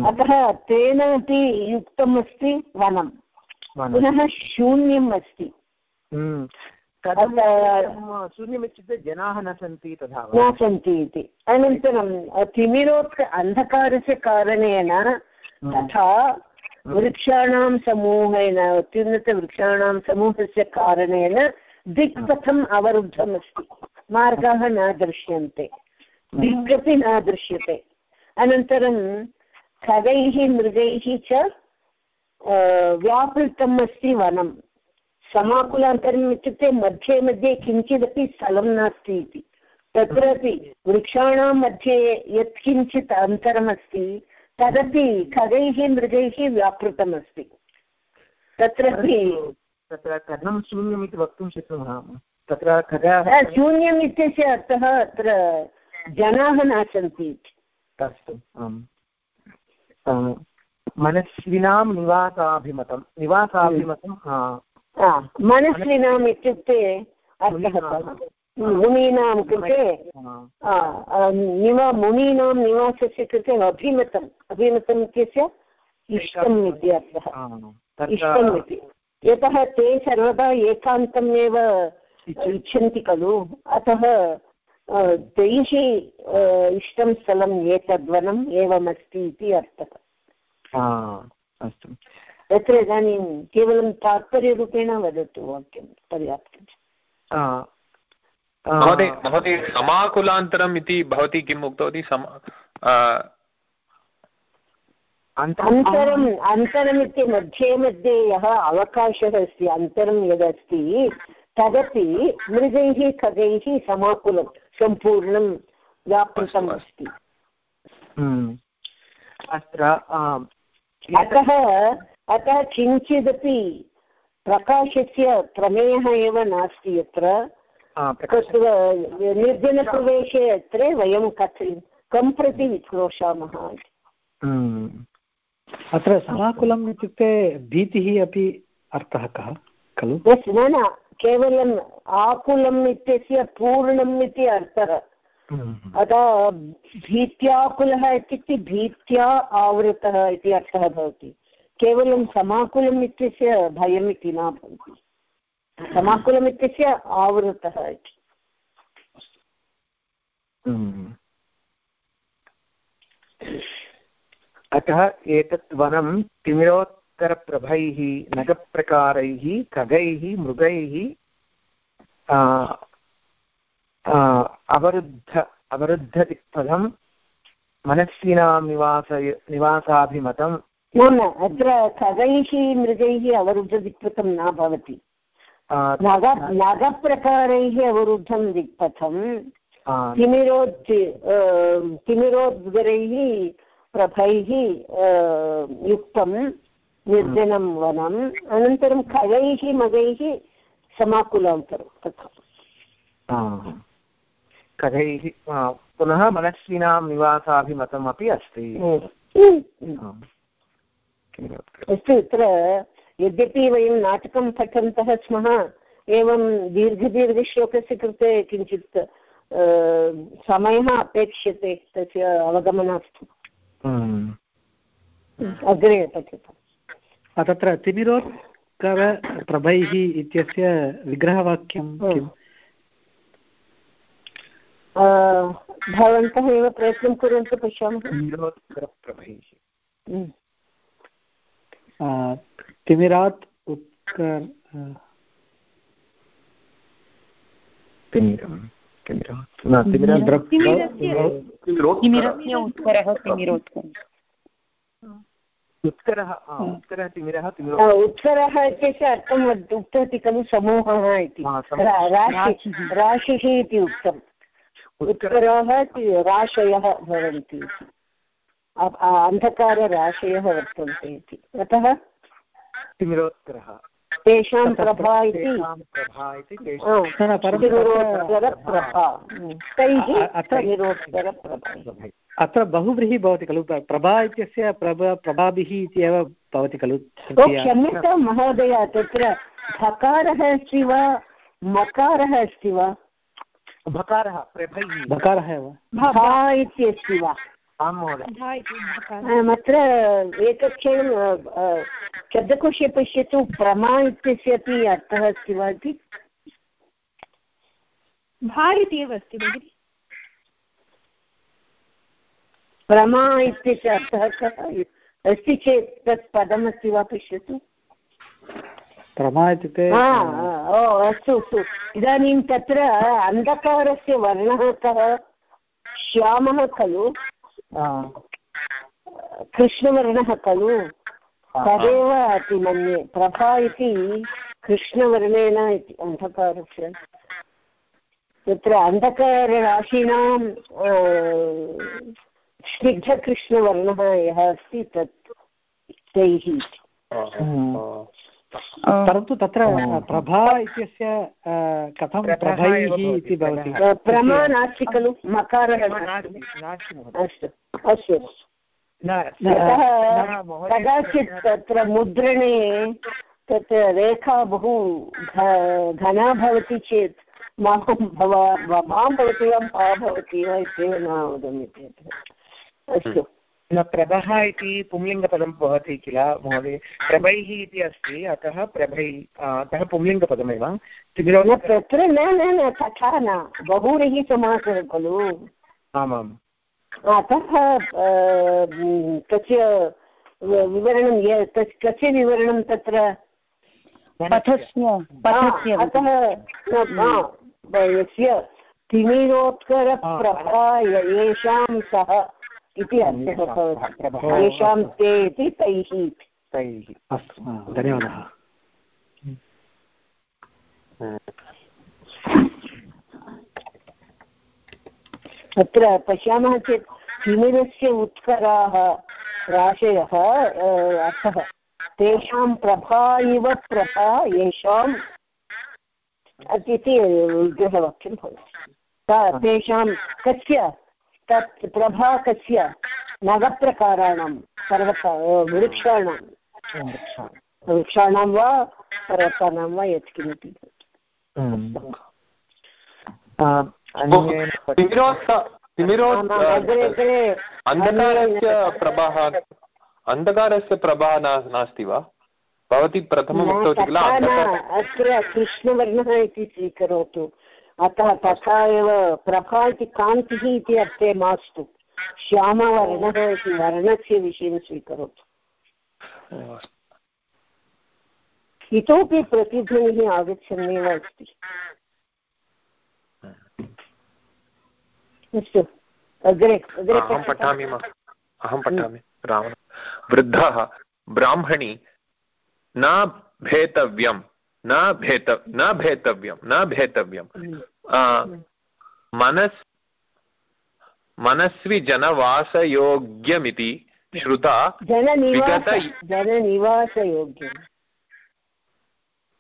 अतः तेन अपि युक्तम् अस्ति वनं पुनः शून्यम् अस्ति जनाः न सन्ति तथा न सन्ति इति अनन्तरं तिमिरोत् अन्धकारस्य कारणेन तथा वृक्षाणां समूहेन, अत्युन्नतवृक्षाणां समूहस्य कारणेन दिक्पथम् अवरुद्धमस्ति। मार्गाः न दृश्यन्ते दिक् न दृश्यते। अनन्तरं खगैः, मृगैः च व्यापृतम् अस्ति वनं। समाकुलान्तरम् इत्युक्ते मध्ये मध्ये किञ्चिदपि स्थलं नास्ति इति। तत्रापि वृक्षाणां मध्ये यत्किञ्चित् अन्तरमस्ति तदपि खगैः मृगैः व्यापृतमस्ति। तत्रापि तत्र कथं शून्यम् इति वक्तुं शक्नुमः? तत्र खगाः शून्यम् इत्यस्य अर्थः अत्र जनाः न सन्ति अस्तु आम्। मनस्विनां निवासाभिमतं निवासाभिमतं मनस्विनाम् इत्युक्ते अर्थः मुनीनां कृते निवा मुनीनां निवासस्य कृते अभिमतम् अभिमतम् इत्यस्य इष्टम् इति अर्थः। इष्टम् इति। यतः ते सर्वदा एकान्तम् एव इच्छन्ति खलु। अतः तैः इष्टं स्थलम् एतद्वनम् एवमस्ति इति अर्थः। अस्तु। तत्र इदानीं केवलं तात्पर्यरूपेण वदतु वाक्यं पर्याप्तम् महोदय महोदय समाकुलान्तरम् इति भवती किम् उक्तवती? सम अन्तरम् अन्तरमिति मध्ये मध्ये यः अवकाशः अस्ति अन्तरं यदस्ति तदपि मृगैः खगैः समाकुलं सम्पूर्णं व्यापृतम् अस्ति अत्र अतः अतः किञ्चिदपि प्रकाशस्य प्रमेयः एव नास्ति यत्र। निर्जनप्रदेशे अत्र वयं कथं कं प्रति विक्रोशामः अत्र समाकुलम् इत्युक्ते भीतिः अपि अर्थः कः खलु न न केवलम् आकुलम् इत्यस्य पूर्णम् इति अर्थः अतः भीत्याकुलः इत्युक्ते भीत्या आवृतः इति अर्थः भवति केवलं समाकुलम् इत्यस्य भयम् इति न भवति समाकुलम् इत्यस्य आवृतः इति। अतः एतत् वनं तिमिरोत्तरप्रभैः नगप्रकारैः खगैः मृगैः अवरुद्ध अवरुद्धदिक्पदं मनस्विनां निवास निवासाभिमतं। न न अत्र खगैः मृगैः अवरुद्धदिक्पथं न भवति। नग नगप्रकारैः अवरुद्धं दिक्पथं तिमिरोद् तिमिरोद्गरैः प्रभैः युक्तं निर्जनं वनम् अनन्तरं खगैः मगैः समाकुलान्तरं तथा खगैः पुनः मनस्विनां निवासाभिमतमपि अस्ति अस्तु अत्र यद्यपि वयं नाटकं पठन्तः स्मः एवं दीर्घदीर्घश्लोकस्य कृते किञ्चित् समयः अपेक्ष्यते तस्य अवगमनार्थम्। अग्रे पठतु। तत्र तिमिरोत्करप्रभैः इत्यस्य विग्रहवाक्यं भवन्तः एव प्रयत्नं कुर्वन्तु पश्यामः। तिमिरात् उत्कर उत्तरः तिमिरः आ, उत्तरः इत्यस्य अर्थं उक्तवती खलु समूहः इति. राशिः राशिः. इति उक्तम् उत्तराः राशयः भवन्ति अन्धकारराशयः वर्तन्ते इति. अतः तेषां प्रभा इति। अत्र- बहुव्रीहि भवति खलु। प्रभा इत्यस्य प्रभ प्रभाभिः इति एव भवति खलु। क्षम्यतां महोदय तत्र भकारः अस्ति वा? मकारः अस्ति वा? भकारः प्रभैः। भकारः एव। भा इति अस्ति वा? अत्र एकक्षणं शब्दकोशे पश्यतु प्रमा इत्यस्य अपि अर्थः अस्ति वा इति? भा इति एव अस्ति भगिनि। प्रमा इत्यस्य अर्थः कः? अस्ति चेत् तत् पदमस्ति वा पश्यतु? प्रमा इत्युक्ते हा, हा, ओ अस्तु अस्तु। इदानीं तत्र अन्धकारस्य वर्णः कः? श्यामः खलु। कृष्णवर्णः खलु तदेव अति मन्ये प्रभा इति कृष्णवर्णेन इति अन्धकारस्य तत्र अन्धकारराशीनां स्निग्धकृष्णवर्णः यः अस्ति तत् तैः परन्तु तत्र प्रभा इत्यस्य कथं प्रभैः इति भवति? प्रमा नास्ति खलु मकारः अस्तु अस्तु। कदाचित् तत्र मुद्रणे तत् रेखा बहु घना भवति चेत् माँ भवा माँ भवति वा मा भवति वा इत्येव न वदामि अस्तु। न प्रभः इति पुंलिङ्गपदं भवति किल महोदय? प्रभैः इति अस्ति अतः प्रभै अतः पुंलिङ्गपदमेव। तत्र न न न तथा न। बहुव्रीहि समासः खलु। आमाम्। अतः तस्य विवरणं य तस् कस्य विवरणं तत्र पथस्य पथस्य अतः न, यस्य तिमिरोत्करप्रभा येषां सः इति अर्थः भवति येषां ते इति तैः। तैः। अस्तु धन्यवादः। तत्र पश्यामः चेत् तिमिरस्य उत्कराः राशयः अर्थः। तेषां प्रभा इव प्रभा येषाम् इति विग्रहवाक्यं भवति। तेषां कस्य तत् प्रभा कस्य नगप्रकाराणां पर्वत वृक्षाणां। वृक्षाणां वा पर्वतानां वा यत्किमपि अन्धकारस्य प्रभाः अन्धकारस्य प्रभाः नास्ति वा? भवती प्रथमम् उक्तवती किल? अत्र कृष्णवर्णः इति स्वीकरोतु। अतः तथा एव प्रभा इति कान्तिः इति अर्थे मास्तु। श्यामवर्णः इति वर्णस्य विषयं स्वीकरोतु। इतोपि प्रतिध्वनिः आगच्छन्नेव अस्ति। अस्तु अग्रे अग्रे अहं पठामि अहं पठामि राम। वृद्धः ब्राह्मणी न भेतव्यं न भेत न भेतव्यं न भेतव्यं। मनस् मनस्वि जनवासयोग्यमिति श्रुता जननिवासयोग्यम्।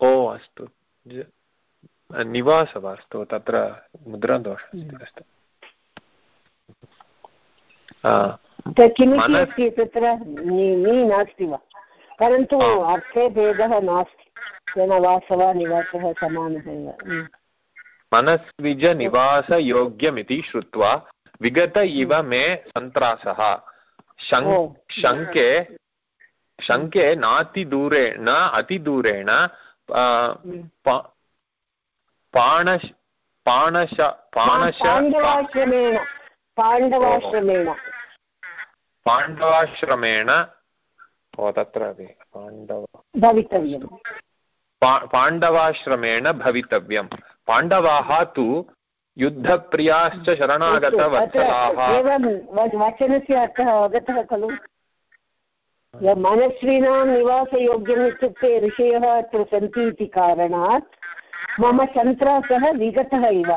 ओ अस्तु। निवास वा? अस्तु तत्र मुद्रादोषः अस्ति अस्तु। आ, किमिति तत्र? नास्ति वा? परन्तु अर्थे भेदः नास्ति। जनवास वा निवासः समानः एव हम्म। मनस्विजनिवासयोग्यमिति श्रुत्वा विगत इव मे सन्त्रासः। शङ्के शङ्के नातिदूरे न अतिदूरेण पाणश पाणश पाणश पाण्डवाश्रमेण। पाण्डवाश्रमेण। पाण्डवाश्रमेण ओ तत्र अपि पाण्डव भवितव्यं पाण्डवाश्रमेण भवितव्यं पाण्डवाः तु युद्धप्रियाश्च शरणागतवत्सलाः। एवं वचनस्य अर्थः अवगतः खलु? मनस्विनां निवासयोग्यम् इत्युक्ते ऋषयः अत्र सन्ति इति कारणात् मम सन्त्रासः विगतः इव।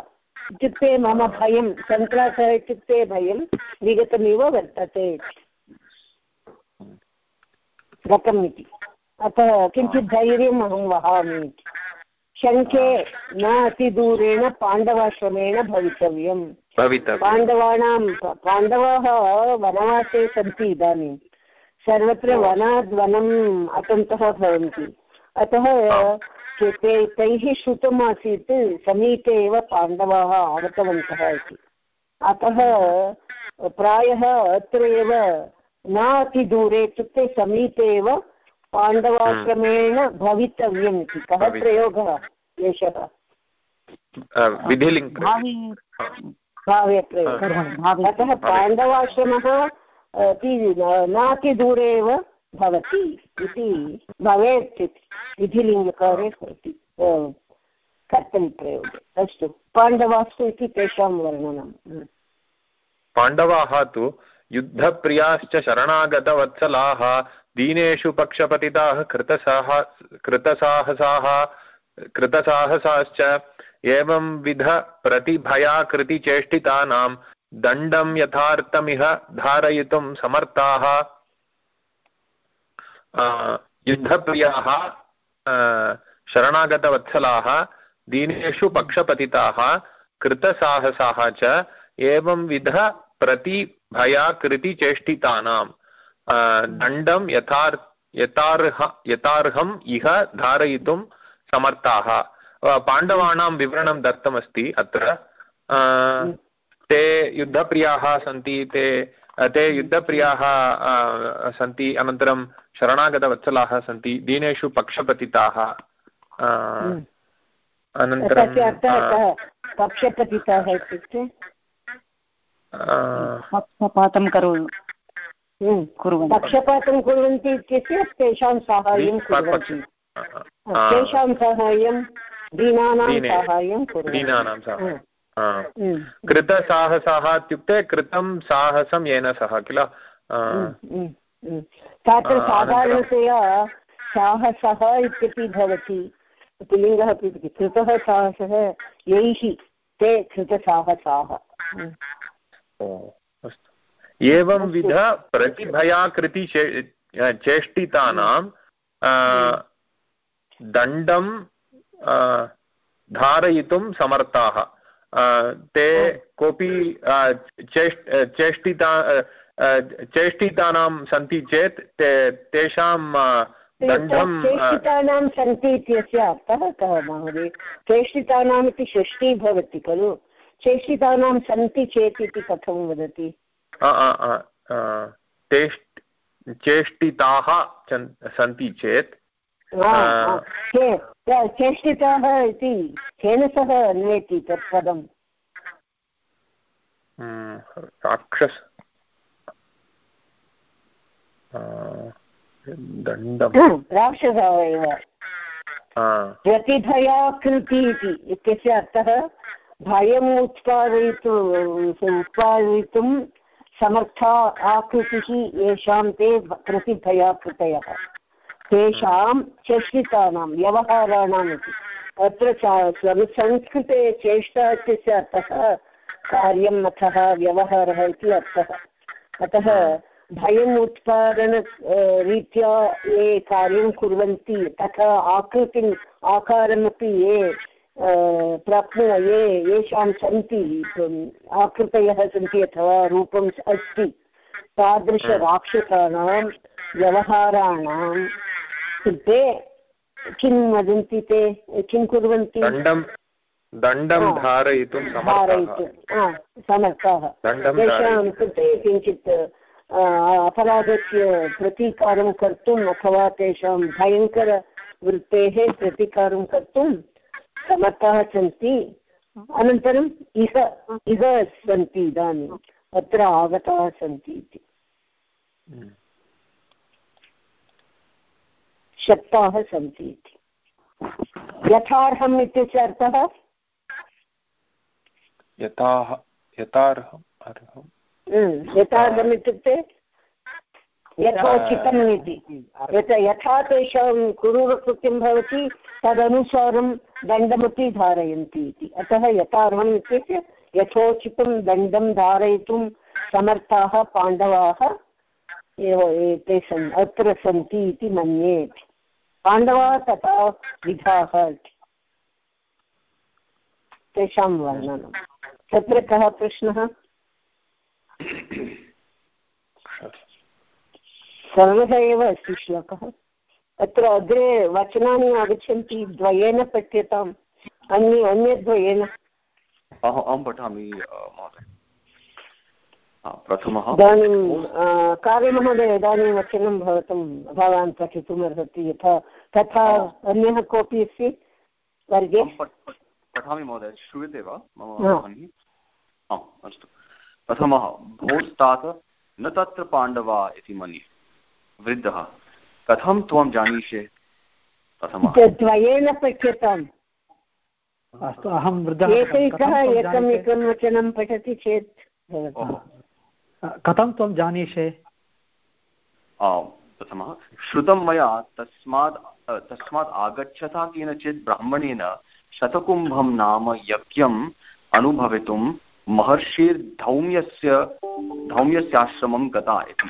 इत्युक्ते मम भयं सन्त्रासः इत्युक्ते भयं विगतमिव वर्तते। गतम् इति। अतः किञ्चित् धैर्यम् अहं वहामि। शङ्के न अतिदूरेण पाण्डवाश्रमेण भवितव्यं पाण्डवानां पाण्डवाः वनवासे सन्ति इदानीं। सर्वत्र वनाद् वनम् अतन्तः भवन्ति। अतः ते तैः श्रुतमासीत् समीपे एव पाण्डवाः आगतवन्तः इति। अतः प्रायः अत्र एव न अतिदूरे इत्युक्ते समीपे एव पाण्डवाश्रमेण भवितव्यम् इति कः प्रयोगः एषः? भावे अतः पाण्डवाश्रमः नातिदूरे एव भवति इति भवेत् विधिलिङ्गकारे भवति कर्तरिप्रयोगे अस्तु पाण्डवास्तु इति तेषां वर्णनं पाण्डवाः तु युद्धप्रियाश्च शरणागतवत्सलाः दीनेषु पक्षपतिताः कृतसाह, कृतसाहसाः, कृतसाहसाश्च एवंविध प्रतिभयाकृतिचेष्टितानां दण्डं यथार्थमिह धारयितुं समर्थाः। युद्धप्रियाः शरणागतवत्सलाः, दीनेषु पक्षपतिताः, कृतसाहसाः च एवंविध प्रतिभयाकृतिचेष्टितानां। दण्डं यथार् यथार्ह यथार्हम् इह धारयितुं समर्थाः पाण्डवानां विवरणं दत्तमस्ति अत्र ते युद्धप्रियाः सन्ति ते ते युद्धप्रियाः सन्ति अनन्तरं शरणागतवत्सलाः सन्ति दीनेषु पक्षपतिताः अनन्तरं पक्षपतिताः इत्युक्ते पक्षपातं करोतु पक्षपातं कुर्वन्ति इत्यस्य तेषां साहाय्यं कुर्वन्ति। तेषां साहाय्यं दीनानां साहाय्यं दीनानां साहाय्यं। कृतसाहसः इत्युक्ते कृतं साहसं येन सह किल? तत्र साधारणतया साहसः इत्यपि भवति। पुल्लिङ्गः अपि कृतः साहसः यैः ते कृतसाहसाः। अस्तु। एवंविध प्रतिभयाकृति चेष्टितानां दण्डं धारयितुं समर्थाः। ते कोऽपि चेष् चेष्टिता चेष्टितानां सन्ति चेत् ते तेषां दण्डं चेष्टितानां सन्ति इत्यस्य अर्थः कः महोदय? चेष्टितानाम् इति षष्ठी भवति खलु? चेष्टितानां सन्ति चेत् इति कथं वदति? चेष्टिताः सन्ति चेत् चेष्टिताः इति केन सह अन्वेति तत् पदम्? राक्षस दण्डं राक्षसः एव। प्रतिभयाकृति इति इत्यस्य अर्थः भयम् उत्पादयितु उत्पादयितुं समर्था आकृतिः येषां ते प्रतिभयाकृतयः तेषां चेष्टितानां व्यवहाराणाम् इति। अत्र संस्कृते चेष्टा इत्यस्य अर्थः कार्यम् अर्थः, व्यवहारः इति अर्थः। अतः भयम् उत्पादन रीत्या ये कार्यं कुर्वन्ति तथा आकृतिम्, आकारमपि ये प्राप्नुव ये येषां सन्ति आकृतयः सन्ति अथवा रूपम् अस्ति। तादृशराक्षसानां व्यवहाराणां कृते किं वदन्ति ते? किं कुर्वन्ति? दण्डं धारयितुं धारयितुं समर्थाः। तेषां कृते किञ्चित् अपराधस्य प्रतीकारं कर्तुम् अथवा तेषां भयङ्करवृत्तेः प्रतीकारं कर्तुं समर्थाः सन्ति। अनन्तरम् इह इह सन्ति इदानीं। अत्र आगताः सन्ति इति। शक्ताः सन्ति इति। यथार्हम् इत्यस्य अर्थः? यथाः यथार्हम् अर्हम्। यथार्हम् इत्युक्ते यथोचितम् इति। यथा यथा तेषां कुरूरकृत्यं भवति तदनुसारं दण्डमपि धारयन्ति इति। अतः यथार्हम् इत्यस्य यथोचितं दण्डं धारयितुं समर्थाः पाण्डवाः एव एते सन् अत्र सन्ति इति मन्ये। पाण्डवाः तथा विधाः तेषां वर्णनं। तत्र कः प्रश्नः? सर्वदा एव अस्ति श्लोकः अत्र अग्रे वचनानि आगच्छन्ति द्वयेन पठ्यताम् अन्ये अन्यद्वयेन। अहं पठामि प्रथमः। इदानीं कार्यमहोदय इदानीं वचनं भवतं भवान् पठितुमर्हति यथा तथा अन्यः कोऽपि अस्ति? वर्गे? पठामि महोदय श्रूयते वा मम अस्तु। प्रथमः भोस्तात् न तत्र पाण्डवा इति मन्ये। वृद्धः। कथं त्वं जानीषे? प्रथमः द्वयेन पठ्यताम्। अस्तु अहं वृद्धः। एकैकः एकम् एकं वचनं पठति चेत् कथं त्वं जानीषे? प्रथमः। श्रुतं मया तस्मात् तस्मात् आगच्छता केनचित् ब्राह्मणेन शतकुम्भं नाम यज्ञम् अनुभवितुं महर्षिर्धौम्यस्य धौम्यस्याश्रमं गता इति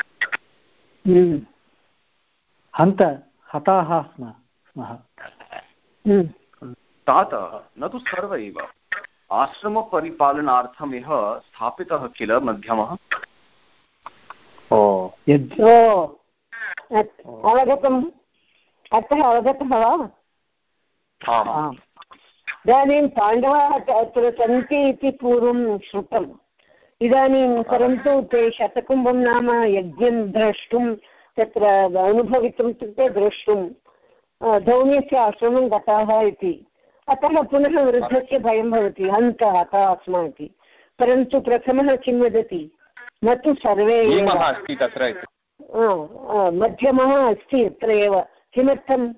हम्म। हन्त हताः स्म स्मः। हम्म। तात न तु सर्व एव। आश्रमपरिपालनार्थमिह स्थापितः किल मध्यमः? अवगतम्। अतः अवगतः वा? इदानीं पाण्डवाः अत्र सन्ति इति पूर्वं श्रुतम्। इदानीं परन्तु ते शतकुम्भं नाम यज्ञं द्रष्टुं तत्र अनुभवितुम् इत्युक्ते द्रष्टुं धौन्यस्य आश्रमं गताः इति। अतः पुनः वृद्धस्य भयं भवति हन्तः हतः स्म इति परन्तु प्रथमः किं वदति? न तु सर्वे मध्यमः अस्ति अत्र एव। किमर्थम्?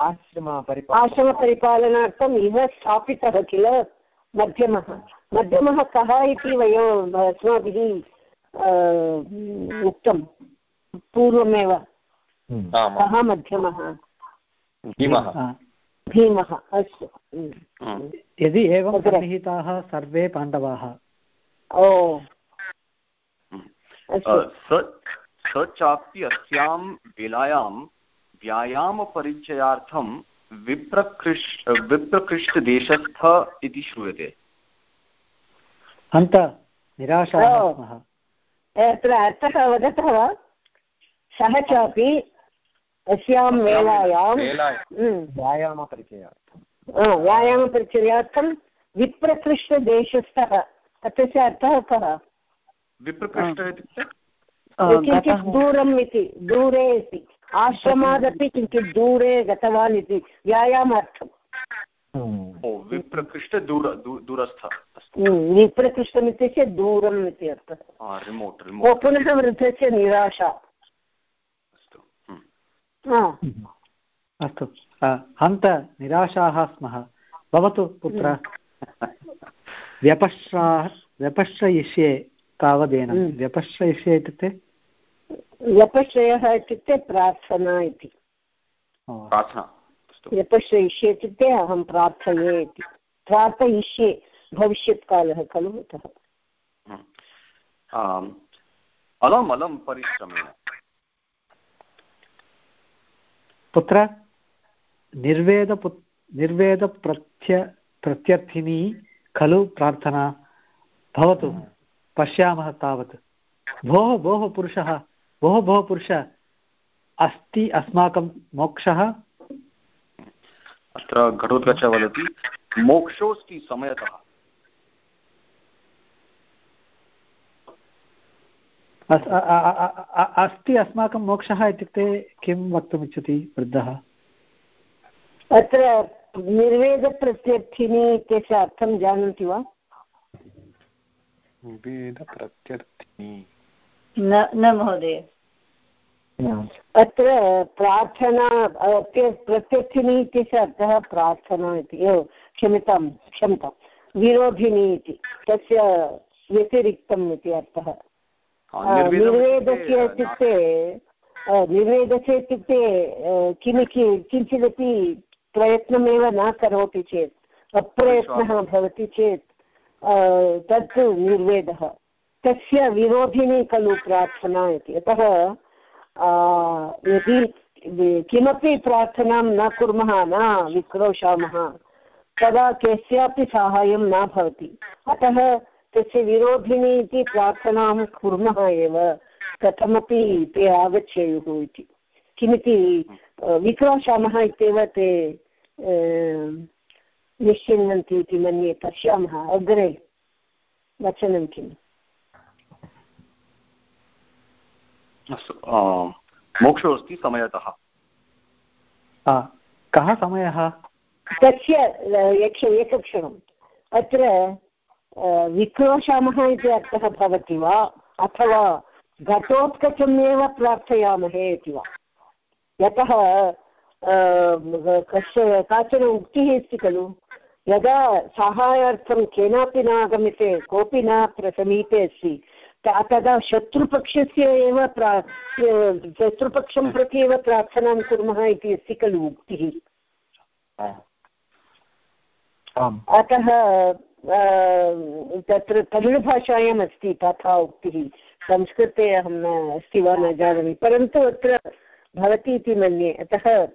आश्रमपरिपालनार्थम् इह स्थापितः किल? मध्यमः। मध्यमः कः इति वयम् अस्माभिः उक्तं पूर्वमेव कः मध्यमः। भीमः अस्तु। यदि एवं सन्निहिताः सर्वे पाण्डवाः? ओ। स चापि अस्यां वेलायां व्यायामपरिचयार्थं विप्रकृष् विप्रकृष्टदेशस्थ इति श्रूयते। अन्त निराशाः अत्र अर्थः अवगतः वा? सः चापि अस्यां वेलायां व्यायामपरिचयार्थं व्यायामपरिचयार्थं विप्रकृष्टदेशस्थः। तस्य अर्थः कः? विप्रकृष्ट इत्युक्ते? किञ्चित् दूरम् इति दूरे इति। आश्रमादपि किञ्चित् दूरे गतवान् इति व्यायामार्थम्। विप्रकृष्ट दूर दूरस्थ विप्रकृष्टम् दूरम् इति अर्थः। पुनः वृद्धस्य निराशा। अस्तु। हन्त निराशाः स्मः। भवतु पुत्र। व्यपश्रा व्यपश्रयिष्ये तावदेन। व्यपश्रयिष्ये इत्युक्ते? व्यपश्रयः इत्युक्ते प्रार्थना इति। व्यपश्रयिष्ये इत्युक्ते अहं प्रार्थये इति। प्रार्थयिष्ये भविष्यत्कालः खलु अतः। अलम् अलं परिश्रमेण। पुत्र निर्वेदपु निर्वेदप्रत्य प्रत्यर्थिनी खलु प्रार्थना भवतु पश्यामः तावत्। भोः भोः पुरुषः भोः भोः पुरुष अस्ति अस्माकं मोक्षः? अत्र घटोत्कच वदति मोक्षोऽस्ति समयतः। अस्ति अस्माकं मोक्षः इत्युक्ते किं वक्तुमिच्छति वृद्धः? अत्र निर्वेदप्रत्यर्थिनी इत्यस्य अर्थं जानन्ति वा? न महोदय। अत्र प्रार्थना प्रत्यर्थिनी इत्यस्य अर्थः प्रार्थना इति। एव क्षम्यतां क्षम्यतां। विरोधिनी इति। तस्य व्यतिरिक्तम् इति अर्थः। निर्वेदस्य इत्युक्ते निर्वेदस्य इत्युक्ते किं किञ्चिदपि प्रयत्नमेव न करोति चेत् अप्रयत्नः भवति चेत् तत् निर्वेदः। तस्य विरोधिनी खलु प्रार्थना इति। अतः यदि किमपि प्रार्थनां न कुर्मः न विक्रोशामः तदा कस्यापि साहाय्यं न भवति। अतः तस्य विरोधिनी इति प्रार्थनां कुर्मः एव कथमपि ते आगच्छेयुः इति। किमिति विक्रोशामः इत्येव ते निश्चिन्वन्ति इति मन्ये पश्यामः। अग्रे वचनं किम्? अस्तु मोक्षो अस्ति समयतः। कः समयः? तस्य यक्ष एकक्षणम्। अत्र विक्रोशामः इति अर्थः भवति वा? अथवा घटोत्कचमेव प्रार्थयामहे इति वा? यतः कश्च काचन उक्तिः अस्ति खलु? यदा साहाय्यार्थं केनापि न आगम्यते कोऽपि न समीपे अस्ति तदा शत्रुपक्षस्य एव प्रा शत्रुपक्षं प्रति एव प्रार्थनां कुर्मः इति अस्ति खलु उक्तिः। अतः तत्र तमिळुभाषायाम् अस्ति तथा उक्तिः। संस्कृते अहं न अस्ति वा न जानामि। परन्तु अत्र भवति इति मन्ये। अतः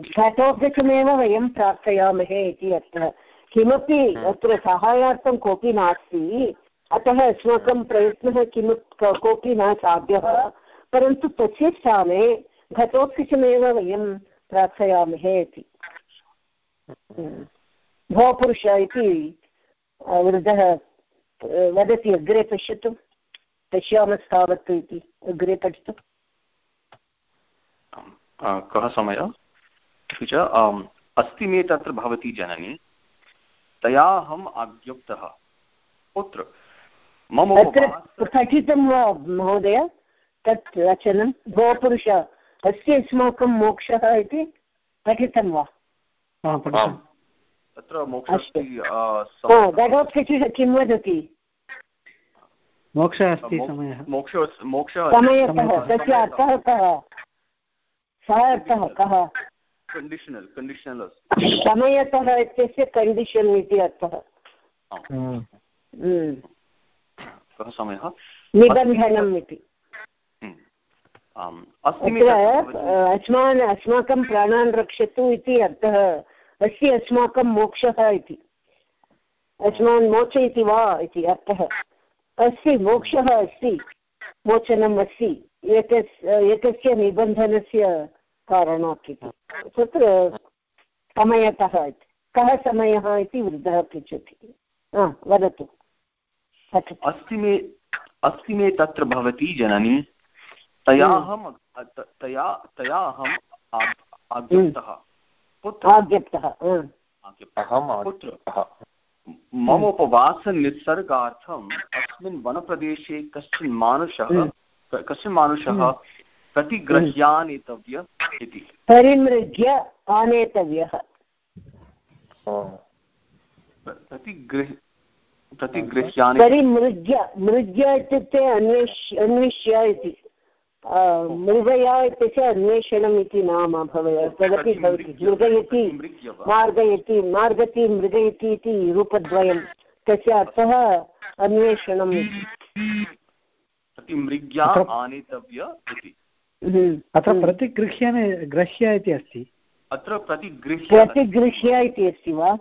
घटोपगतमेव वयं प्रार्थयामहे इति अर्थः किमपि अत्र साहाय्यार्थं कोऽपि नास्ति। अतः अस्माकं प्रयत्नः किम कोऽपि न साध्यः। परन्तु तस्य स्थाने घटोत्कचमेव वयं प्रार्थयामहे इति। भवपुरुष इति वृद्धः वदति अग्रे पश्यतु पश्यामस्तावत् इति अग्रे पठतु। कः समयः? अपि च अस्ति मे तत्र भवती जननी तया अहम् आज्ञप्तः पुत्र मम अत्र पठितं वा महोदय? तत् वचनं गोपुरुष अस्य अस्माकं मोक्षः इति पठितं वा? तत्र गडोत्कचिः किं वदति? मोक्षः अस्ति समयः। मोक्ष मोक्ष समयतः तस्य अर्थः कः? सः अर्थः कः कण्डिशनल् कण्डिशनल् समयतः इत्यस्य कण्डिशन् इति अर्थः। कः समयः? निबन्धनम् इति। अस्मान् अस्माकं प्राणान् रक्षतु इति अर्थः। अस्य अस्माकं मोक्षः इति। अस्मान् मोचयति वा इति अर्थः। अस्ति मोक्षः अस्ति मोचनम् अस्ति। एतस् एतस्य निबन्धनस्य कारणात् इति। तत्र समयतः इति। कः समयः इति वृद्धः पृच्छति। हा वदतु। अस्ति मे अस्ति मे तत्र भवती जननी तया अहं तया तया अहम् आज्ञप्तः पुत्र। मम उपवासनिसर्गार्थम् अस्मिन् वनप्रदेशे कश्चन मानुषः कश्चन मानुषः प्रतिगृह्यानेतव्य इति। परिमृग्य आनेतव्यः। प्रतिगृह् प्रतिगृह्यानि परिमृग्य मृग्य इत्युक्ते अन्वेष्य अन्विष्य इति। मृगया इत्यस्य अन्वेषणम् इति नाम भवेत् तदपि भवति मृगयति मार्गयति मार्गति मृगयति इति रूपद्वयं। तस्य अर्थः अन्वेषणम्। मृग्या आनेतव्य इति। अत्र प्रतिगृह्यने ग्रह्य इति अस्ति। अत्र प्रतिगृह्य प्रतिगृह्य इति अस्ति वा?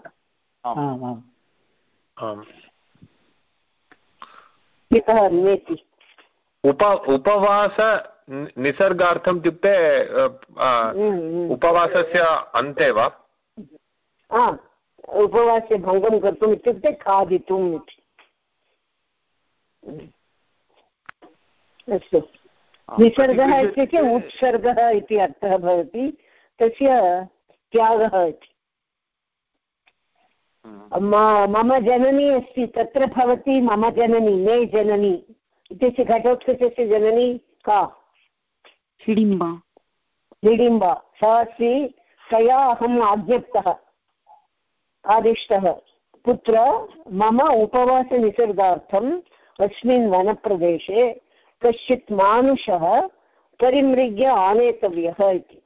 आम्। आम् अन्वेति। उप उपवास निसर्गार्थम् इत्युक्ते उपवासस्य अन्ते वा? उपवासे भङ्गं कर्तुम् इत्युक्ते खादितुम् इति। अस्तु। निसर्गः इत्युक्ते उत्सर्गः इति अर्थः भवति तस्य त्यागः इति। मम जननी अस्ति तत्र भवति मम जननी मे जननी। इत्यस्य घटोत्कचस्य जननी का? हिडिम्बा हिडिम्बा सा अस्ति तया अहम् आज्ञप्तः आदिष्टः। पुत्र मम उपवासनिसर्गार्थम् अस्मिन् वनप्रदेशे कश्चित् मानुषः परिमृग्य आनेतव्यः इति।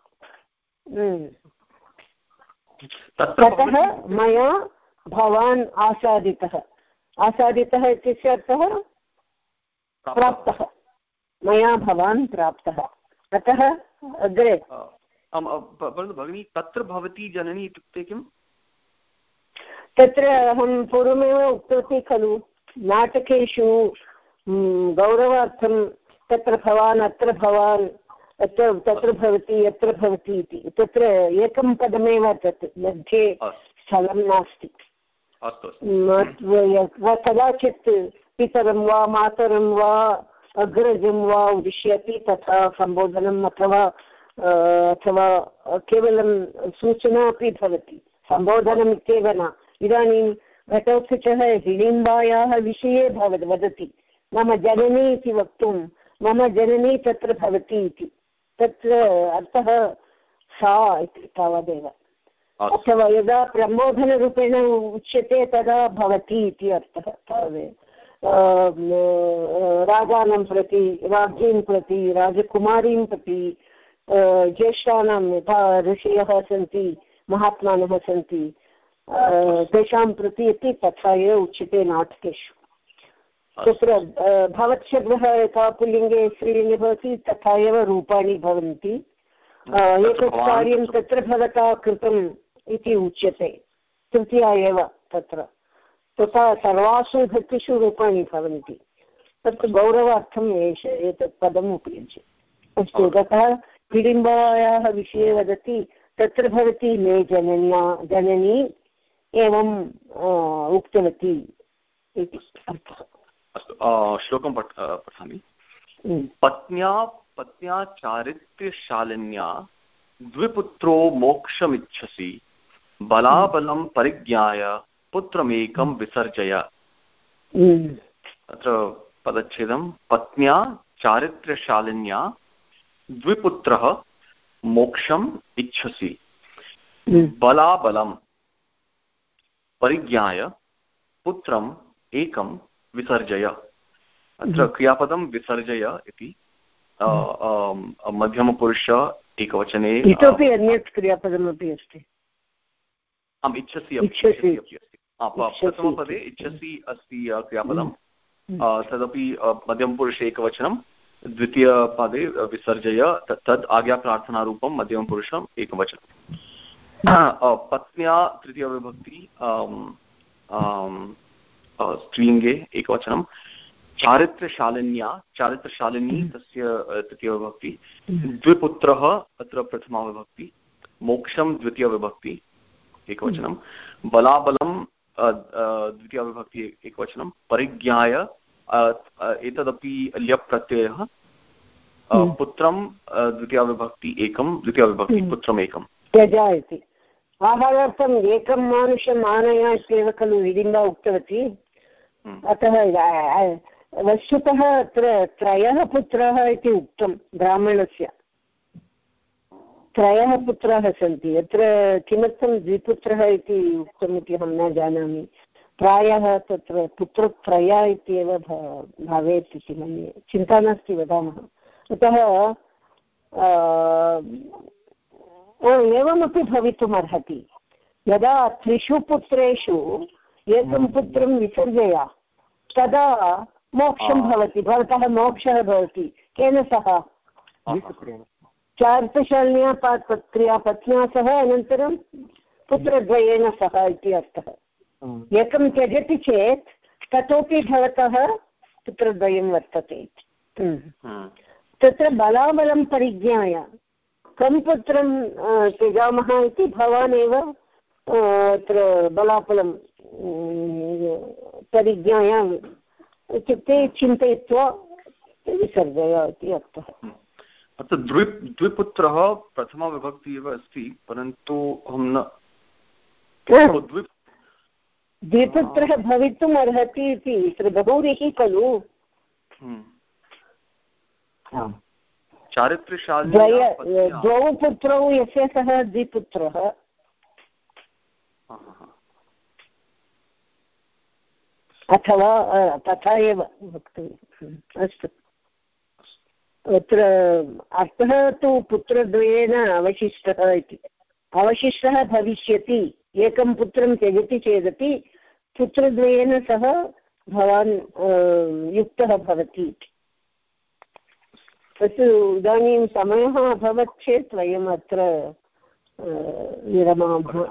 हम्म। ततः मया भवान् आसादितः। आसादितः इत्यस्य अर्थः प्राप्तः। मया भवान् प्राप्तः। अतः अग्रे। परन्तु भगिनी तत्र भवती जननी इत्युक्ते किम्? तत्र अहं पूर्वमेव उक्तवती खलु नाटकेषु गौरवार्थं तत्र भवान् अत्र भवान् अत्र तत्र भवति यत्र भवति इति। तत्र एकं पदमेव तत् मध्ये स्थलं नास्ति। कदाचित् पितरं वा मातरं वा अग्रजं वा उदिश्यति तथा सम्बोधनम् अथवा अथवा केवलं सूचना अपि भवति। सम्बोधनम् इत्येव न। इदानीं घटोत्कचः हिडिम्बायाः विषये भवति वदति। मम जननी इति वक्तुं मम जननी तत्र भवति इति। तत्र अर्थः सा इति तावदेव। अथवा यदा प्रबोधनरूपेण उच्यते तदा भवति इति अर्थः तावदेव। राजानं प्रति राज्ञीं प्रति राजकुमारीं प्रति ज्येष्ठानां यथा ऋषयः सन्ति महात्मानः सन्ति तेषां प्रति अपि तथा एव उच्यते नाटकेषु। तत्र भवत्शब्दः यथा पुल्लिङ्गे स्त्रीलिङ्गे भवति तथा एव रूपाणि भवन्ति। एतत् कार्यं तत्र भवता कृतम् इति उच्यते। तृतीया एव तत्र। तथा सर्वासु भक्तिषु रूपाणि भवन्ति। तत् गौरवार्थम् एष एतत् पदम् उपयुज्य। अस्तु ततः हिडिम्बायाः विषये वदति तत्र भवति मे जनन्या जननी एवम् उक्तवती इति श्लोकं पठ पठामि। पत्न्या पत्न्या चारित्र्यशालिन्या द्विपुत्रो मोक्षमिच्छसि बलाबलं परिज्ञाय पुत्रमेकं विसर्जय। अत्र पदच्छेदं पत्न्या चारित्र्यशालिन्या द्विपुत्रः मोक्षम् इच्छसि। बलाबलं परिज्ञाय पुत्रम् एकं विसर्जय। अत्र क्रियापदं विसर्जय इति मध्यमपुरुष एकवचने इतोपि अन्यत् क्रियापदमपि अस्ति। आम् इच्छसि अस्ति। प्रथमपदे इच्छसि अस्ति क्रियापदं तदपि मध्यमपुरुषे एकवचनं द्वितीयपदे विसर्जय तद् आज्ञाप्रार्थनारूपं मध्यमपुरुषम् एकवचनं। पत्न्या तृतीयविभक्ति स्त्रीलिङ्गे एकवचनं। चारित्रशालिन्या चारित्रशालिनी हम्म। तस्य तृतीयविभक्ति हम्म। द्विपुत्रः अत्र प्रथमाविभक्ति मोक्षं द्वितीयविभक्ति एकवचनं। बलाबलं द्वितीयविभक्ति एकवचनं। परिज्ञाय एतदपि ल्यप् प्रत्ययः हम्म। पुत्रं द्वितीयाविभक्ति एकं द्वितीयाविभक्ति पुत्रम् एकं। त्यजा इति आहारार्थम् एकं मानुषम् आनय इत्येव खलु हिडिम्बा उक्तवती। हम्म। अतः वस्तुतः अत्र त्रयः पुत्राः इति उक्तं ब्राह्मणस्य। त्रयः पुत्राः सन्ति। अत्र किमर्थं द्विपुत्रः इति उक्तम् इति अहं न जानामि। प्रायः तत्र पुत्रत्रय इत्येव भवेत् इति मन्ये। चिन्ता नास्ति वदामः। अतः एवमपि भवितुम् अर्हति यदा त्रिषु पुत्रेषु एकं पुत्रं विसर्जया तदा मोक्षं भवति। भवतः मोक्षः भवति। केन सह? चार्तशालिन्या पत्र्या पत्न्या सह अनन्तरं पुत्रद्वयेन सह इति अर्थः। एकं त्यजति चेत् ततोपि भवतः पुत्रद्वयं वर्तते तत्र बलाबलं परिज्ञाय कं पुत्रं त्यजामः इति भवान् एव अत्र बलाफलं परिज्ञाय इत्युक्ते चिन्तयित्वा विसर्जय इति अर्थः। अत्र द्वि द्विपुत्रः प्रथमविभक्ति एव अस्ति परन्तु अहं न द्विपुत्रः भवितुम् अर्हति इति बहुव्रीः खलु। हम्म। द्वौ पुत्रौ यस्य सः द्विपुत्रः। अथवा तथा एव वक्तव्यम् अस्तु। अत्र अर्थः तु पुत्रद्वयेन अवशिष्टः इति। अवशिष्टः भविष्यति, एकं पुत्रं त्यजति चेदपि पुत्रद्वयेन सह भवान् युक्तः भवति तत् इदानीं समयः अभवत् चेत् वयम् अत्र विरमामः।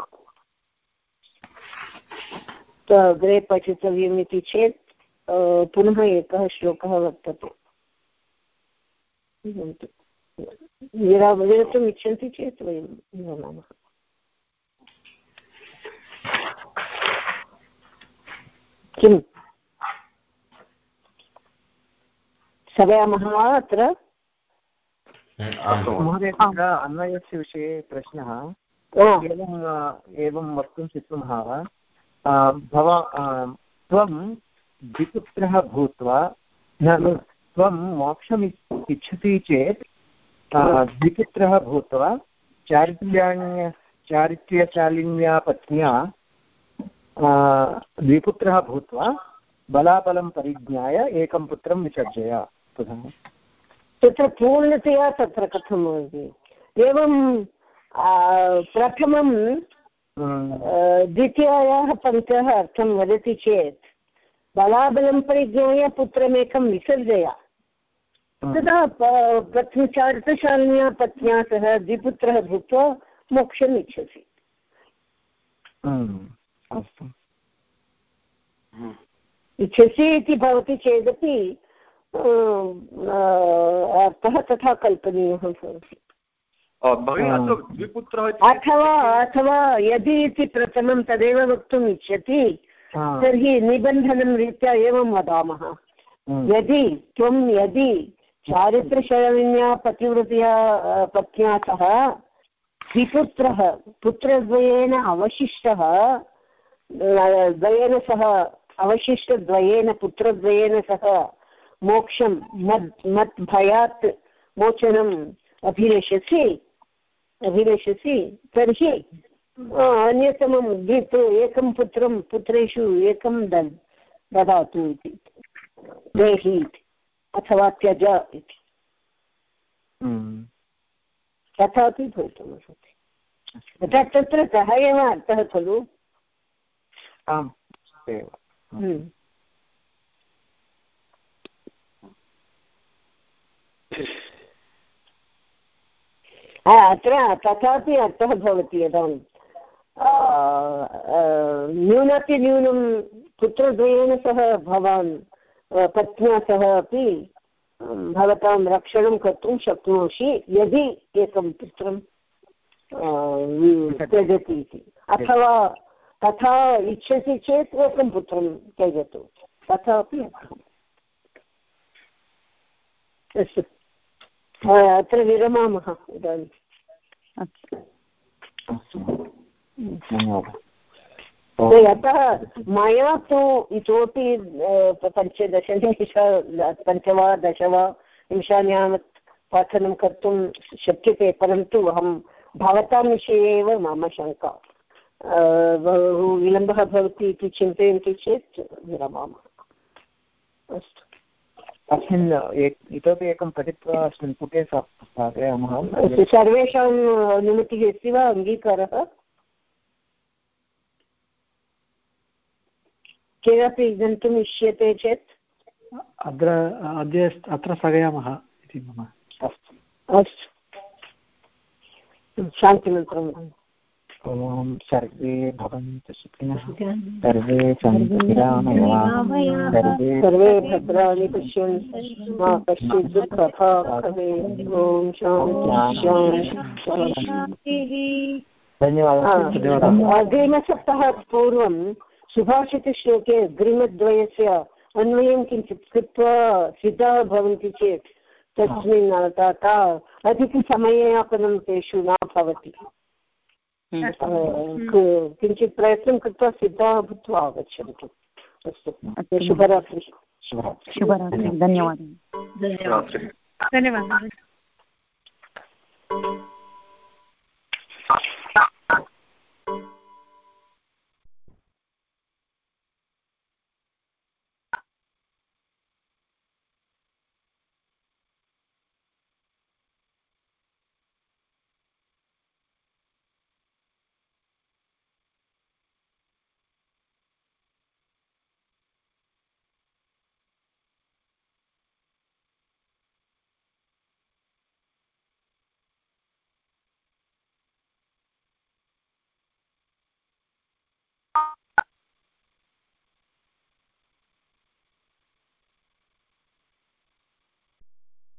अग्रे पठितव्यम् इति चेत् पुनः एकः श्लोकः वर्तते। विरा विरतुम् इच्छन्ति चेत् वयं विरमामः किम् स्थगयामः वा अत्र महोदय तत्र अन्वयस्य विषये प्रश्नः एवम् एवं वक्तुं शक्नुमः भवा त्वं द्विपुत्रः भूत्वा त्वं मोक्षम् इच्- इच्छति चेत् द्विपुत्रः भूत्वा चारित्र्याण्य चारित्र्यशालिन्या पत्न्या द्विपुत्रः भूत्वा बलाबलं परिज्ञाय एकं पुत्रं विसर्जय। पुनः। तत्र पूर्णतया तत्र कथं भवति? एवं प्रथमं हम्म, द्वितीयायाः पङ्क्तः अर्थं वदति चेत् बलाबलं परिज्ञाय पुत्रमेकं विसर्जय। तदा प- पत्नीचारितशालिन्या पत्न्या सह द्विपुत्रः भूत्वा मोक्षम् इच्छसि। हम्म, अस्तु। इच्छसि इति भवति चेदपि अर्थः तथा कल्पनीयः भवति। अथवा अथवा यदि इति प्रथमं तदेव वक्तुम् इच्छति तर्हि निबन्धनं रीत्या एवं वदामः। यदि त्वं यदि चारित्रशरण्या पतिव्रतया अ, पत्न्या सह द्विपुत्रः पुत्रद्वयेन अवशिष्टः द्वयेन सह अवशिष्टद्वयेन पुत्रद्वयेन सह मोक्षं मद् मत् भयात् मोचनम् अभिलषसि अभिलषसि तर्हि अन्यतमं द्विप एकं पुत्रं पुत्रेषु एकं ददातु इति। देहि इति अथवा त्यज इति तथापि भवितुमर्हति यथा तत्र सः एव अर्थः खलु आम् अत्र तथापि अर्थः भवति आ, न्यूनातिन्यूनं पुत्रद्वयेन सह भवान्। पत्न्या सह अपि अं, भवतां रक्षणं कर्तुं शक्नोषि यदि एकं पुत्रं त्यजति इति। अथवा तथा इच्छसि चेत् एकं पुत्रं त्यजतु। तथापि अस्तु। अत्र विरमामः इदानीम् अस्तु। धन्यवादः। यतः मया तु इतोपि पञ्चदशनिमिष पञ्च वा दश वा निमिषान् यावत् पाठनं कर्तुं शक्यते परन्तु अहं भवतां विषये एव मम शङ्का। बहु विलम्बः भवति इति चिन्तयन्ति चेत् विरमामः। अस्तु। अस्मिन् इतोपि एकं पठित्वा अस्मिन् पुटे स्थापयामः सर्वेषाम् अनुमतिः अस्ति वा अङ्गीकारः? केनापि गन्तुम् इष्यते चेत्? अत्र अद्य अत्र स्थगयामः इति मम अस्तु। अस्तु। शान्तिमन्त्रम् ॐ सर्वे भवन्तु सुखिनः। सर्वे सन्तु सर्वे सर्वे भद्राणि पश्यन्तु मा कश्चित् दुःखभाग् भवेत्। ॐ शान्ति। शान्ति। शान्ति धन्यवादः। अग्रिमसप्ताहात् पूर्वं सुभाषितश्लोके अग्रिमद्वयस्य अन्वयं किञ्चित् कृत्वा सिद्धाः भवन्ति चेत् तस्मिन् तथा अधिकसमययापनं तेषु न भवति। किञ्चित् प्रयत्नं कृत्वा सिद्धाः भूत्वा आगच्छन्तु। अस्तु। शुभरात्रिः। शुभरात्रिः। धन्यवादः। धन्यवादः। धन्यवादः।